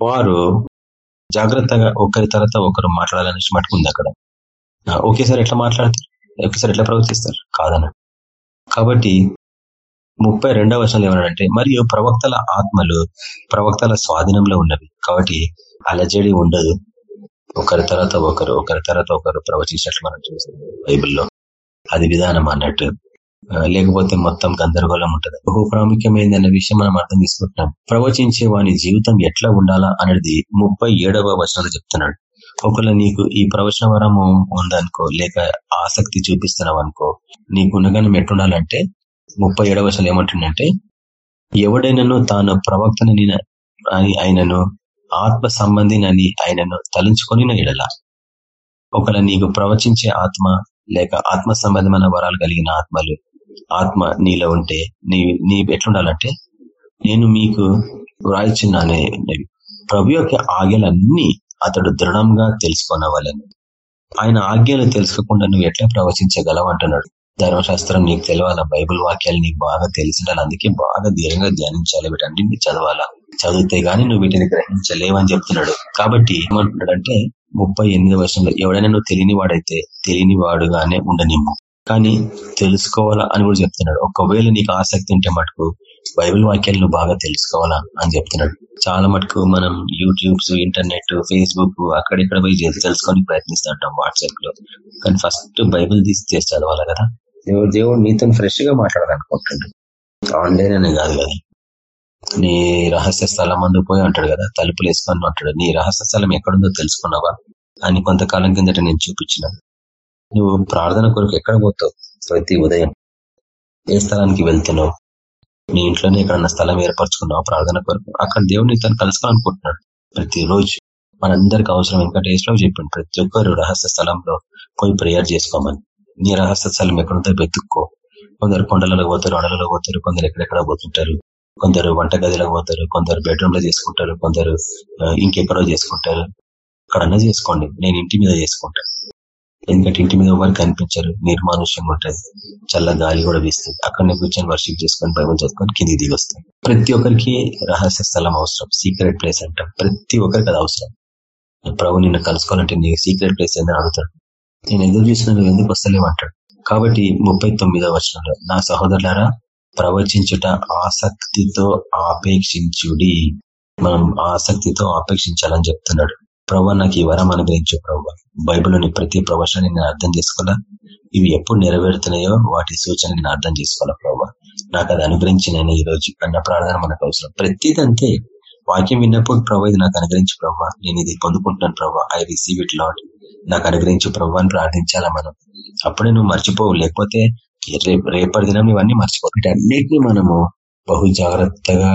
వారు జాగ్రత్తగా ఒకరి తర్వాత ఒకరు మాట్లాడాలని మటుకుంది అక్కడ. ఒకేసారి ఎట్లా మాట్లాడతారు ఒకేసారి ఎట్లా ప్రవర్తిస్తారు? కాదన కాబట్టి ముప్పై రెండవ వర్షాలు ఏమన్నాడంటే మరియు ప్రవక్తల ఆత్మలు ప్రవక్తల స్వాధీనంలో ఉన్నవి. కాబట్టి అలజడి ఉండదు. ఒకరి తర్వాత ఒకరు ఒకరి తర్వాత ఒకరు ప్రవచించినట్లు మనం చూస్తాం బైబిల్లో. అది విధానం అన్నట్టు లేకపోతే మొత్తం గందరగోళం ఉంటుంది. బహు ప్రాముఖ్యమైనదన్న విషయం మనం అర్థం తీసుకుంటున్నాం ప్రవచించే వాని జీవితం ఎట్లా ఉండాలా అనేది ముప్పై ఏడవ వచనంలో చెప్తున్నాడు. ఒకవేళ నీకు ఈ ప్రవచన వరము ఉందనుకో లేక ఆసక్తి చూపిస్తున్నావు అనుకో నీకు ఉండగానే ఎట్టుండాలంటే ముప్పై ఏడవ వచనం ఏమంటుండంటే ఎవడైనాను తాను ప్రవక్తనని ఆయనను ఆత్మ సంబంధినని ఆయనను తలంచుకొని ఎడలా. ఒకవేళ నీకు ప్రవచించే ఆత్మ లేక ఆత్మ సంబంధమైన వరాలు కలిగిన ఆత్మలు ఆత్మ నీలో ఉంటే నీ నీ ఎట్లుండాలంటే నేను మీకు వ్రాయిచున్నానే ప్రభు యొక్క ఆజ్ఞలన్నీ అతడు దృఢంగా తెలుసుకున్నవాళ్ళని ఆయన ఆజ్ఞలు తెలుసుకోకుండా నువ్వు ఎట్లా ప్రవచించగలవు అంటున్నాడు. ధర్మశాస్త్రం నీకు తెలవాలా? బైబుల్ వాక్యాలు నీకు బాగా తెలిసిండాలి. అందుకే బాగా ధీరంగా ధ్యానించాలి వీటన్నింటినీ చదవాలా? చదివితే గానీ నువ్వు వీటిని గ్రహించలేవని చెప్తున్నాడు. కాబట్టి ఏమంటున్నాడంటే ముప్పై ఎనిమిది వర్షంలో ఎవడైనా నువ్వు తెలియని వాడైతే తెలియని వాడుగానే ఉండనిమ్ము. కానీ తెలుసుకోవాలా అని కూడా చెప్తున్నాడు. ఒకవేళ నీకు ఆసక్తి ఉంటే మటుకు బైబిల్ వాక్యాలు నువ్వు బాగా తెలుసుకోవాలా అని చెప్తున్నాడు. చాలా మటుకు మనం యూట్యూబ్స్ ఇంటర్నెట్ ఫేస్బుక్ అక్కడిక్కడ పోయి తెలుసుకొని ప్రయత్నిస్తుంటాం వాట్సాప్లో కానీ ఫస్ట్ బైబిల్ తీసి చేసి చదవాలి కదా? దేవుడు దేవుడు నీతో ఫ్రెష్గా మాట్లాడాలనుకుంటున్నాడు. ఆన్లైన్ అనే కాదు కదా. నీ రహస్య స్థలం అందు పోయి అంటాడు కదా తలుపులు వేసుకొని అంటాడు నీ రహస్య స్థలం ఎక్కడుందో తెలుసుకున్నావా? అని కొంతకాలం కిందట నేను చూపించిన నువ్వు ప్రార్థన కొరకు ఎక్కడ పోతావు ప్రతి ఉదయం? ఏ స్థలానికి వెళ్తున్నావు? నీ ఇంట్లోనే ఎక్కడన్నా స్థలం ఏర్పరచుకున్నావు ప్రార్థన కొరకు? అక్కడ దేవుడిని తను కలుసుకోవాలనుకుంటున్నాడు ప్రతిరోజు. మనందరికి అవసరం వెంకటేశ్వర చెప్పింది ప్రతి ఒక్కరు రహస్య స్థలంలో పోయి ప్రేయర్ చేసుకోమని. నీ రహస్య స్థలం ఎక్కడుందో వెతుక్కో. కొందరు కొండలలో పోతారు అడలలో పోతారు కొందరు ఎక్కడెక్కడ పోతుంటారు. కొందరు వంటగదిలో పోతారు కొందరు బెడ్రూమ్లో చేసుకుంటారు కొందరు ఇంకెక్కడో చేసుకుంటారు. అక్కడన్నా చేసుకోండి నేను ఇంటి మీద చేసుకుంటాను ఎందుకంటే ఇంటి మీద ఎవరు కనిపించారు నిర్మానుష్యంగా ఉంటుంది. చల్ల గాలి కూడా వీస్తుంది. అక్కడనే కూర్చొని వర్షిప్ చేసుకొని బైబుల్ చదువుకొని కింది దిగి వస్తాయి ప్రతి ఒక్కరికి రహస్య స్థలం అవసరం సీక్రెట్ ప్లేస్ అంటాం. ప్రతి ఒక్కరికి అది అవసరం. ప్రభు నిన్ను కలుసుకోవాలంటే నీకు సీక్రెట్ ప్లేస్ ఏందని అడుగుతాడు. నేను ఎదురు చూసిన నువ్వు ఎందుకు వస్తలేమంటాడు కాబట్టి ముప్పై తొమ్మిదో వర్షంలో నా సహోదరులారా ప్రవచించుట ఆసక్తితో ఆపేక్షించుడి. మనం ఆసక్తితో ఆపేక్షించాలని చెప్తున్నాడు. ప్రభు నాకు ఈ వరం అనుగ్రహించు ప్రభావ బైబిల్లోని ప్రతి ప్రవచనాన్ని నేను అర్థం చేసుకోవాలా? ఇవి ఎప్పుడు నెరవేరుతున్నాయో వాటి సూచన నేను అర్థం చేసుకోవాలా ప్రభావ నాకు అది అనుగ్రహించిన ఈ రోజు అన్న ప్రార్థన మనకు అవసరం. ప్రతిదంతే వాక్యం విన్నప్పుడు ప్రభు ఇది నాకు అనుగ్రహించు ప్రభావ నేను ఇది పొందుకుంటున్నాను ప్రభు. ఐ రిసీవ్ ఇట్ లాడ్ నాకు అనుగ్రహించు ప్రభు అని ప్రార్థించాలా మనం? అప్పుడే నువ్వు మర్చిపోవు. లేకపోతే రేపటి దినం ఇవన్నీ మర్చిపో వీటన్నిటినీ మనము బహు జాగ్రత్తగా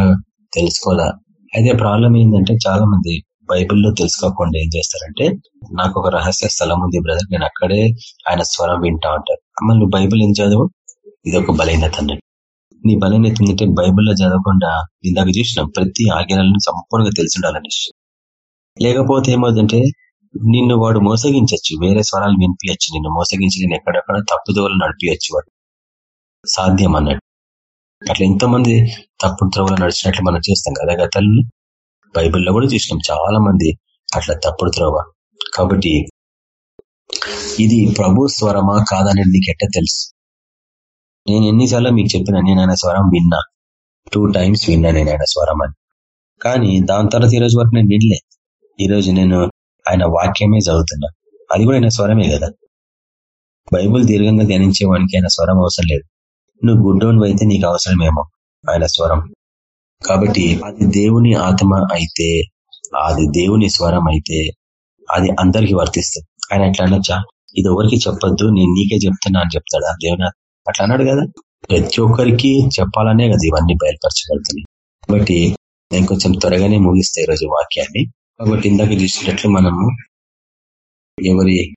తెలుసుకోవాలా? అయితే ప్రాబ్లం ఏంటంటే చాలా మంది బైబిల్లో తెలుసుకోకుండా ఏం చేస్తారంటే నాకు ఒక రహస్య స్థలం ఉంది బ్రదర్ నేను అక్కడే ఆయన స్వరం వింటా ఉంటారు. మళ్ళీ నువ్వు బైబిల్ ఏం చదువు? ఇది ఒక బలహీనత అన్నట్టు నీ బలహీనత ఏంటంటే బైబిల్లో చదవకుండా ఇందాక చూసినాం ప్రతి ఆజ్ఞలను సంపూర్ణంగా తెలిసి ఉండాలని లేకపోతే ఏమవుతుందంటే నిన్ను వాడు మోసగించచ్చు వేరే స్వరాలు వినిపించచ్చు నిన్ను మోసగించి నేను ఎక్కడెక్కడ తప్పుదోవలు నడిపించచ్చు వాడు. సాధ్యం అన్నట్టు. అట్లా ఎంతోమంది తప్పుడు త్రోవలు నడిచినట్లు మనం చూస్తాం కదా గతల్లో బైబిల్లో కూడా చూసినాం చాలా మంది అట్లా తప్పుడు త్రోవ. కాబట్టి ఇది ప్రభు స్వరమా కాదనేది నీకు ఎట్ట తెలుసు? నేను ఎన్నిసార్లు మీకు చెప్పిన నేను ఆయన స్వరం విన్నా. టూ టైమ్స్ విన్నా నేను ఆయన స్వరం అని. కానీ దాని తర్వాత ఈరోజు వరకు నేను వినలే. ఈరోజు నేను ఆయన వాక్యమే చదువుతున్నా. అది కూడా ఆయన స్వరమే కదా. బైబుల్ దీర్ఘంగా ధ్యానించేవానికి ఆయన స్వరం అవసరం లేదు. నువ్వు గుడ్డోన్వి అయితే నీకు అవసరమేమో ఆయన స్వరం. కాబట్టి అది దేవుని ఆత్మ అయితే అది దేవుని స్వరం అయితే అది అందరికి వర్తిస్తుంది. ఆయన ఎట్లా అనొచ్చా? ఇది ఎవరికి చెప్పొద్దు నేను నీకే చెప్తున్నా అని చెప్తాడా? దేవుని అట్లా అన్నాడు కదా. ప్రతి ఒక్కరికి చెప్పాలనే కదా ఇవన్నీ బయలుపరచబడుతున్నాయి. కాబట్టి నేను కొంచెం త్వరగానే ముగిస్తాయి ఈరోజు వాక్యాన్ని. కాబట్టి ఇందాక చూసినట్లు మనము ఎవరి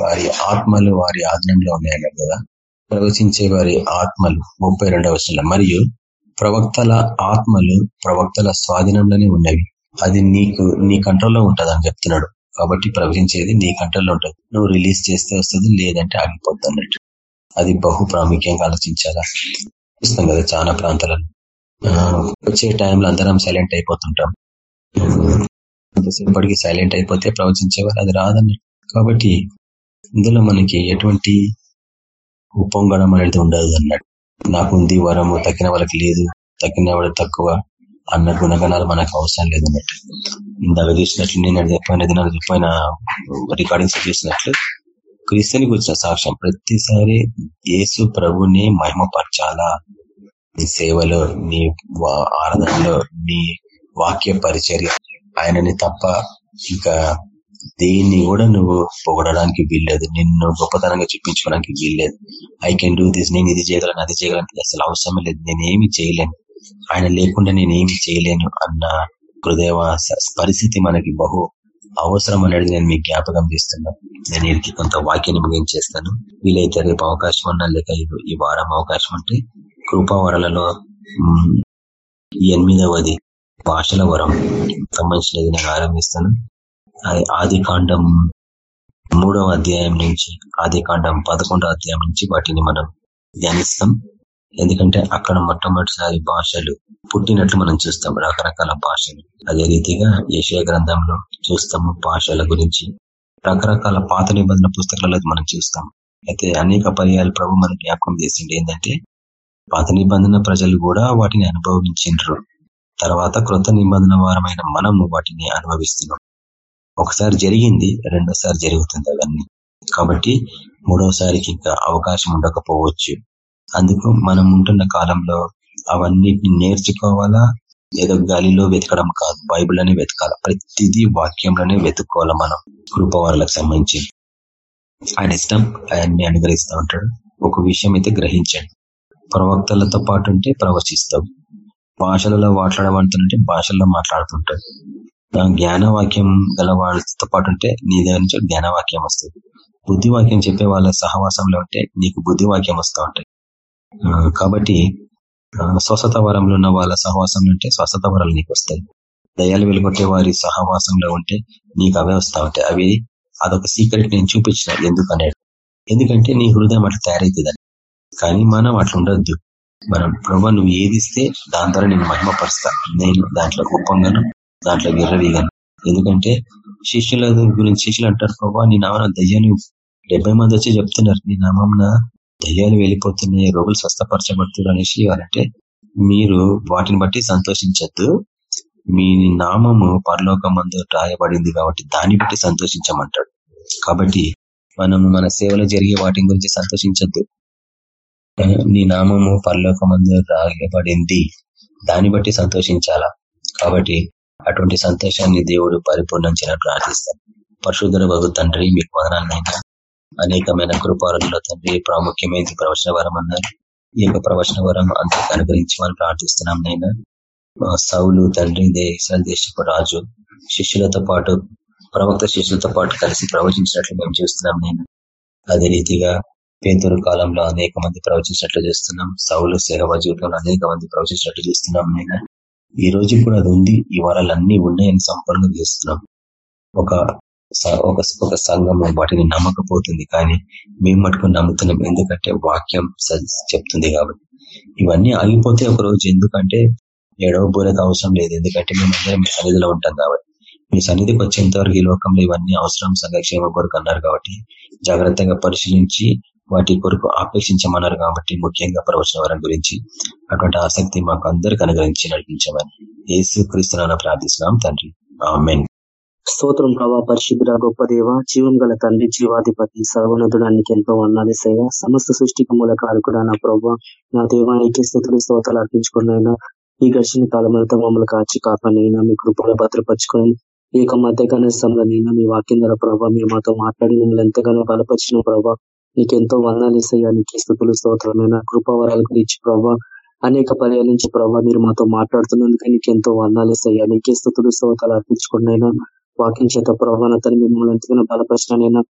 వారి ఆత్మలు వారి ఆధీనంలో ఉన్నాయన్నారు కదా. ప్రవచించే వారి ఆత్మలు ముప్పై రెండవ మరియు ప్రవక్తల ఆత్మలు ప్రవక్తల స్వాధీనంలోనే ఉన్నవి. అది నీకు నీ కంట్రోల్లో ఉంటుంది అని చెప్తున్నాడు. కాబట్టి ప్రవచించేది నీ కంట్రోల్లో ఉంటుంది. నువ్వు రిలీజ్ చేస్తే వస్తుంది లేదంటే ఆగిపోద్ది అన్నట్టు. అది బహు ప్రాముఖ్యంగా ఆలోచించాలా? చూస్తాం కదా చాలా ప్రాంతాలలో. వచ్చే టైంలో అందరం సైలెంట్ అయిపోతుంటాం. అంతసేపటికి సైలెంట్ అయిపోతే ప్రవచించేవారు అది రాదన్నట్టు. కాబట్టి ఇందులో మనకి ఎటువంటి ఉప్పొంగడం అనేది ఉండదు అన్నట్టు నాకుంది వరము తక్కిన వాళ్ళకి లేదు తక్కిన వాడు తక్కువ అన్న గుణగణాలు మనకు అవసరం లేదు అన్నట్టు ఇందాక చూసినట్లు నేను చెప్పిన దినాలు చెప్పిన రికార్డింగ్స్ చూసినట్లు క్రిస్టియన్కి వచ్చిన సాక్ష్యం. ప్రతిసారి యేసు ప్రభుని మహిమపరచాలా? నీ సేవలో నీ ఆరాధనలో నీ వాక్య పరిచర్య ఆయనని తప్ప ఇంకా దేన్ని కూడా నువ్వు పొగడడానికి వీల్లేదు నిన్ను గొప్పతనంగా చూపించుకోవడానికి వీల్లేదు. ఐ కెన్ డూ దిస్ నేను ఇది చేయగలను అది చేయగలను అసలు అవసరం లేదు నేనేమి చేయలేను. ఆయన లేకుండా నేనేమి చేయలేను అన్న హృదయ పరిస్థితి మనకి బహు అవసరం అనేది నేను మీకు జ్ఞాపకం చేస్తున్నా. నేను వీరికి కొంత వాక్యాన్ని ముగించేస్తాను వీలైతే రేపు అవకాశం ఉన్నా లేక ఈ వారం అవకాశం ఉంటే కృపావరలలో ఎనిమిదవది భాషల వరం సంబంధించినది నేను ఆరంభిస్తాను. ఆది కాండం మూడవ అధ్యాయం నుంచి ఆది కాండం పదకొండవ అధ్యాయం నుంచి వాటిని మనం ధ్యానిస్తాం. ఎందుకంటే అక్కడ మొట్టమొదటిసారి భాషలు పుట్టినట్లు మనం చూస్తాం. రకరకాల భాషలు. అదే రీతిగా యశయ గ్రంథంలో చూస్తాము భాషల గురించి. రకరకాల పాత నిబంధన పుస్తకాలలో మనం చూస్తాం. అయితే అనేక పర్యాలు ప్రభు మనం జ్ఞాపకం చేసింది ఏంటంటే పాత నిబంధన ప్రజలు కూడా వాటిని అనుభవించిండ్రు తర్వాత కృత నిబంధన వారమైన మనము వాటిని అనుభవిస్తున్నాం. ఒకసారి జరిగింది రెండోసారి జరుగుతుంది అవన్నీ. కాబట్టి మూడోసారికి ఇంకా అవకాశం ఉండకపోవచ్చు. అందుకు మనం ఉంటున్న కాలంలో అవన్నిటిని నేర్చుకోవాలా? ఏదో గాలిలో వెతకడం కాదు బైబుల్ అనే వెతకాల. ప్రతిదీ వాక్యంలోనే వెతుక్కోవాలా మనం కృపవారులకు సంబంధించి. ఆయన ఇష్టం ఆయన్ని అనుగ్రహిస్తూ ఉంటాడు. ఒక విషయం అయితే గ్రహించండి. ప్రవక్తలతో పాటు ఉంటే ప్రవచిస్తాం. భాషలలో మాట్లాడమంటుంటే భాషల్లో మాట్లాడుతుంటాడు. జ్ఞానవాక్యం గల వాళ్ళతో పాటు ఉంటే నీ దగ్గర నుంచి జ్ఞానవాక్యం వస్తుంది. బుద్ధివాక్యం చెప్పే వాళ్ళ సహవాసంలో ఉంటే నీకు బుద్ధివాక్యం వస్తూ ఉంటాయి. కాబట్టి స్వస్థత వరంలో ఉన్న వాళ్ళ సహవాసంలో ఉంటే స్వస్థత వరాలు నీకు వస్తాయి. దయాలు వెలుగొట్టే వారి సహవాసంలో ఉంటే నీకు అవే వస్తా ఉంటాయి. అవి అదొక సీక్రెట్ నేను చూపించిన ఎందుకనేది. ఎందుకంటే నీ హృదయం అట్లా తయారవుతుందని కానీ మనం అట్లా ఉండొద్దు. మనం ప్రభా నువ్వు ఏదిస్తే దాని ద్వారా నేను మహిమపరుస్తా. నేను దాంట్లో గొప్పంగాను దాంట్లో గిర్రవీగాను ఎందుకంటే శిష్యుల గురించి శిష్యులు అంటారు ప్రభా నీ నామన దయ్యాన్ని డెబ్బై మంది వచ్చి చెప్తున్నారు నీ నామం దయ్యాలు వెళ్ళిపోతున్నాయి రోగులు స్వస్థపరచబడుతున్నారు అనేసి అంటే మీరు వాటిని బట్టి సంతోషించద్దు. మీ నామము పరలోకమందు రాయబడింది కాబట్టి దాన్ని బట్టి సంతోషించమంటాడు. కాబట్టి మనము మన సేవలో జరిగే వాటి గురించి సంతోషించద్దు. నీ నామము పరలోకమందు రాయబడింది. దాన్ని బట్టి సంతోషించాలా? కాబట్టి అటువంటి సంతోషాన్ని దేవుడు పరిపూర్ణం చేయాలని ప్రార్థిస్తాం. పరశుధర బగు తండ్రి మీకు వదనాలనైనా అనేకమైన కృపాలలో తండ్రి ప్రాముఖ్యమైనది ప్రవచన వరం అన్నారు. ఈ యొక్క ప్రవచన వరం అందరికి అనుగ్రహించమని ప్రార్థిస్తున్నాం నైనా సౌలు తండ్రి దేశాల దేశపు రాజు శిష్యులతో పాటు ప్రవక్త శిష్యులతో పాటు కలిసి ప్రవచించినట్లు మేము చూస్తున్నాం నేను అదే రీతిగా పేదూరు కాలంలో అనేక మంది ప్రవచించినట్లు చూస్తున్నాం. సౌలు సేవ జీవితంలో అనేక మంది ప్రవచించినట్లు చూస్తున్నాం నేను ఈ రోజు కూడా అది ఉంది. ఈ వారాలన్నీ ఉన్నాయని సంపూర్ణంగా చేస్తున్నాం ఒక ఒక ఒక సంఘం వాటిని నమ్మకపోతుంది కానీ మేము మటుకు నమ్ముతున్నాం. ఎందుకంటే వాక్యం చెప్తుంది కాబట్టి. ఇవన్నీ ఆగిపోతే ఒక రోజు ఎందుకంటే ఏడవ బూరకు అవసరం లేదు. ఎందుకంటే మేమందరం మీ సన్నిధిలో ఉంటాం కాబట్టి. మీ సన్నిధికి వచ్చేంత వరకు ఈ లోకంలో ఇవన్నీ అవసరం సంఘక్షేమ కొరకు అన్నారు కాబట్టి జాగ్రత్తగా పరిశీలించి వాటి కొరకు ఆపేక్షించమన్నారు కాబట్టి ముఖ్యంగా ప్రవచన వారం గురించి అటువంటి ఆసక్తి మాకు అందరికి అనుగ్రహించి నడిపించమని ఏసు క్రీస్తున్నా ప్రార్థిస్తున్నాం తండ్రి. ఆమెన్. స్తోత్రం ప్రభా పరిశుద్ధ గొప్ప దేవ జీవం గల తండ్రి జీవాధిపతి సర్వనదుడానికి ఎంతో సేవ సమస్త సృష్టికి కూడా నా ప్రభా నా దేవానికి స్థుతులు స్తోతాలు అర్పించుకున్న ఈ గడిచిన కాలమంతా మమ్మల్ని కాచి కాపాడినైనా మీ కృపలో భద్రపరుచుకొని ఈ యొక్క మధ్య సమయంలో మీ వాక్యం ద్వారా ప్రభావ మీరు మాతో మాట్లాడి మిమ్మల్ని ఎంతగానో బలపరిచిన ప్రభావ నీకెంతో వందాలు ఇస్తాయా నీకు స్థుతులు స్తోత్రమైన కృపావరాల గురించి ప్రభావ అనేక పర్యాల నుంచి ప్రభావ మీరు మాతో మాట్లాడుతున్నందుకు నీకు ఎంతో వందాలు ఇస్తాయా నీకే స్థుతులు స్తోతాలు అర్పించుకున్నైనా వాకింగ్ చేత ప్రభానతని మిమ్మల్ని ఎంతగానో బలపరిచినైనా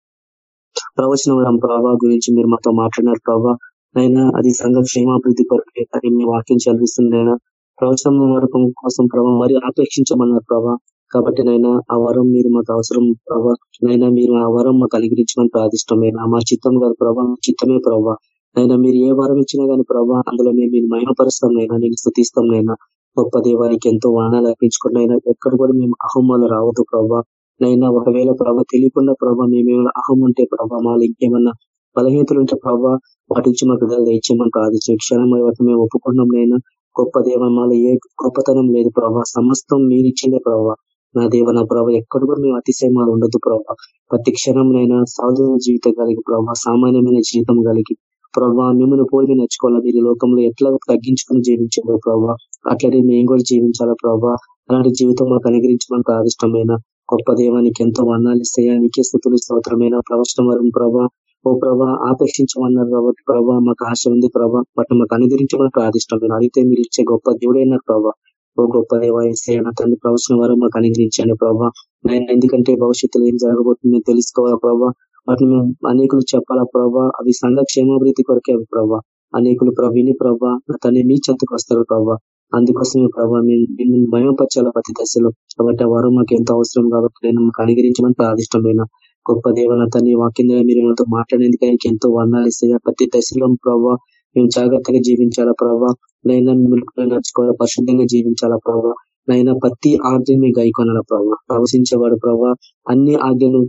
ప్రవచనం ప్రభావ గురించి మీరు మాతో మాట్లాడినారు ప్రభావ అయినా అది సంఘ క్షేమాభివృద్ధి కొరకు అది మీ వాక్యం చదివిస్తుంది అయినా ప్రవచనం వరకు కోసం ప్రభావ మరి ఆపేక్షించమన్నారు ప్రభా కాబట్టి నైనా ఆ వరం మీరు మాకు అవసరం ప్రభా నైనా మీరు ఆ వరం మాకు కలిగించమని ప్రార్థిష్టమైనా మా చిత్తం కాదు ప్రభా చిత్తమే ప్రభా నైనా మీరు ఏ వరం ఇచ్చినా కానీ ప్రభా అందులో మేము మీరు మహిమపరుస్తాం నైనా నేను స్థుతిస్తాం నైనా గొప్ప దేవానికి ఎంతో వాహనాలు అర్పించుకున్నైనా ఎక్కడ కూడా మేము అహమ్మాలు రావద్దు ప్రభా నైనా ఒకవేళ ప్రభా తెలియకుండా ప్రభా మేమేమైనా అహం ఉంటే ప్రభావ మాలో ఇంకేమన్నా బలహీనతలు ఉంటే ప్రభావ వాటి నుంచి మాకు ఇచ్చేయమని ప్రార్థించే క్షణం వాటిని మేము ఒప్పుకున్నాం నైనా గొప్ప దేవ మాలో ఏ గొప్పతనం లేదు ప్రభా సమస్తం మీరు ఇచ్చిందే ప్రభావ నా దేవ నా ప్రభావ ఎక్కడ కూడా మేము అతిశయం ఉండదు ప్రభావ ప్రతి క్షణంనైనా సాధారణ జీవితం కలిగి ప్రభావ సామాన్యమైన జీవితం కలిగి ప్రభావ మిమ్మల్ని పోలి నచ్చుకోవాలా మీరు లోకంలో ఎట్లా తగ్గించుకుని జీవించాలో ప్రభావ అట్లనే మేము కూడా జీవించాలా ప్రభావ అలాంటి జీవితం మాకు అనుగ్రహించమని ప్రాదిష్టమైన గొప్ప దేవానికి ఎంతో వర్ణాలు ఇస్తాయా. నీకే స్థుతులు స్తోత్రమైన ప్రవచనం వరం ప్రభా. ఓ ప్రభా ఆపేక్షించమన్నారు కాబట్టి ప్రభా మాకు ఆశ ఉంది ప్రభా. వాటిని మాకు అనుగ్రహించమని ప్రాదిష్టమైన అడిగితే మీరు ఇచ్చే గొప్ప దేవుడైన ప్రభా. ఓ గొప్ప దేవాయన తండ్రి ప్రవచన వరం మాకు అనుగ్రహించండి ప్రభావ నేను ఎందుకంటే భవిష్యత్తులో ఏం జరగబోతుందో తెలుసుకోవాలా ప్రభావ వాటిని మేము అనేకులు చెప్పాలా ప్రభా. అవి సంఘ క్షేమాభివృద్ధి కొరకే అవి ప్రభా. అనేకులు విని ప్రభా నా తండ్రి మీ చెంతకు వస్తారు ప్రభా. అందుకోసమే ప్రభా మేము భయపరచాల ప్రతి దశలో. కాబట్టి ఆ వరం మాకు ఎంతో అవసరం కాబట్టి నేను మాకు అనుగ్రహించమని ప్రాదిష్టమైన గొప్ప దేవన వాక్యంగా మీరు మాతో మాట్లాడేందుకు ఎంతో వర్ణాలు ఇస్తాయి ప్రతి దశలో ప్రభావ మేము జాగ్రత్తగా జీవించాలా ప్రభావ నైనా మిమ్మల్ని నడుచుకోవాలా? పరిశుద్ధంగా జీవించాలా ప్రభావ నైనా ప్రతి ఆజ్ఞ మీ గైకొనాల ప్రభావ ప్రవశించేవాడు ప్రభావ అన్ని ఆజ్ఞలు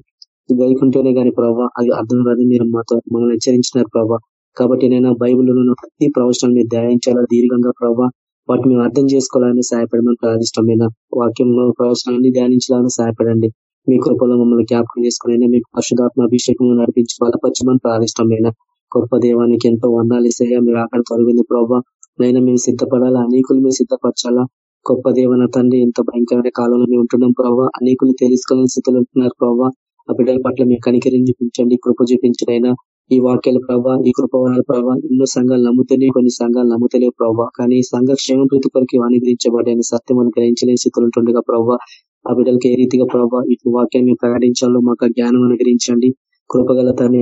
గైకుంటేనే గాని ప్రభావ అవి అర్థం కాదు. మీరు మాతో మనల్ని హెచ్చరించినారు ప్రభావ కాబట్టి నేను బైబిల్లో ప్రతి ప్రవచనం మీరు ధ్యానించాలా? దీర్ఘంగా ప్రభావ వాటిని మేము అర్థం చేసుకోవాలని సహాయపడమని ప్రార్థిష్టమైన వాక్యంలో ప్రవచనాన్ని ధ్యానించాలని సహాయపడండి. మీ కృపలో మమ్మల్ని జ్ఞాపకం చేసుకునే మీకు పరిశుధాత్మ అభిషేకం నడిపించి బలపరచమని ప్రార్థిష్టమైన గొప్ప దేవానికి ఎంతో వందాలు ఇస్తాయా? మీరు అక్కడ తొలగింది ప్రభావ నైనా మేము సిద్ధపడాలా? అనేకులు మేము సిద్ధపరచాలా? గొప్ప దేవన తండ్రి ఎంత భయంకరమైన కాలంలో మేము ఉంటున్నాం ప్రభావ అనేకులు తెలుసుకోవాలని స్థితిలో ఉంటున్నారు ప్రభావ ఆ బిడ్డల పట్ల మీరు కనికరించి చూపించండి కృప చూపించడైనా ఈ వాక్యాల ప్రభావ ఈ కృపవరాల ప్రభావ ఎన్నో సంఘాలు నమ్ముతున్నాయి కొన్ని సంఘాలు నమ్ముతలేవు ప్రభావ కానీ సంఘ క్షేమభృతి కొరకు అనుగ్రహించబడిన సత్యం అనుగ్రహించలేని స్థితులు ఉంటుండగా ప్రభావ ఆ బిడ్డలకి ఏ రీతిగా ప్రభావ ఇటు వాక్యాన్ని ప్రకటించాలో మాకు జ్ఞానం అనుగ్రహించండి. కృపగల తన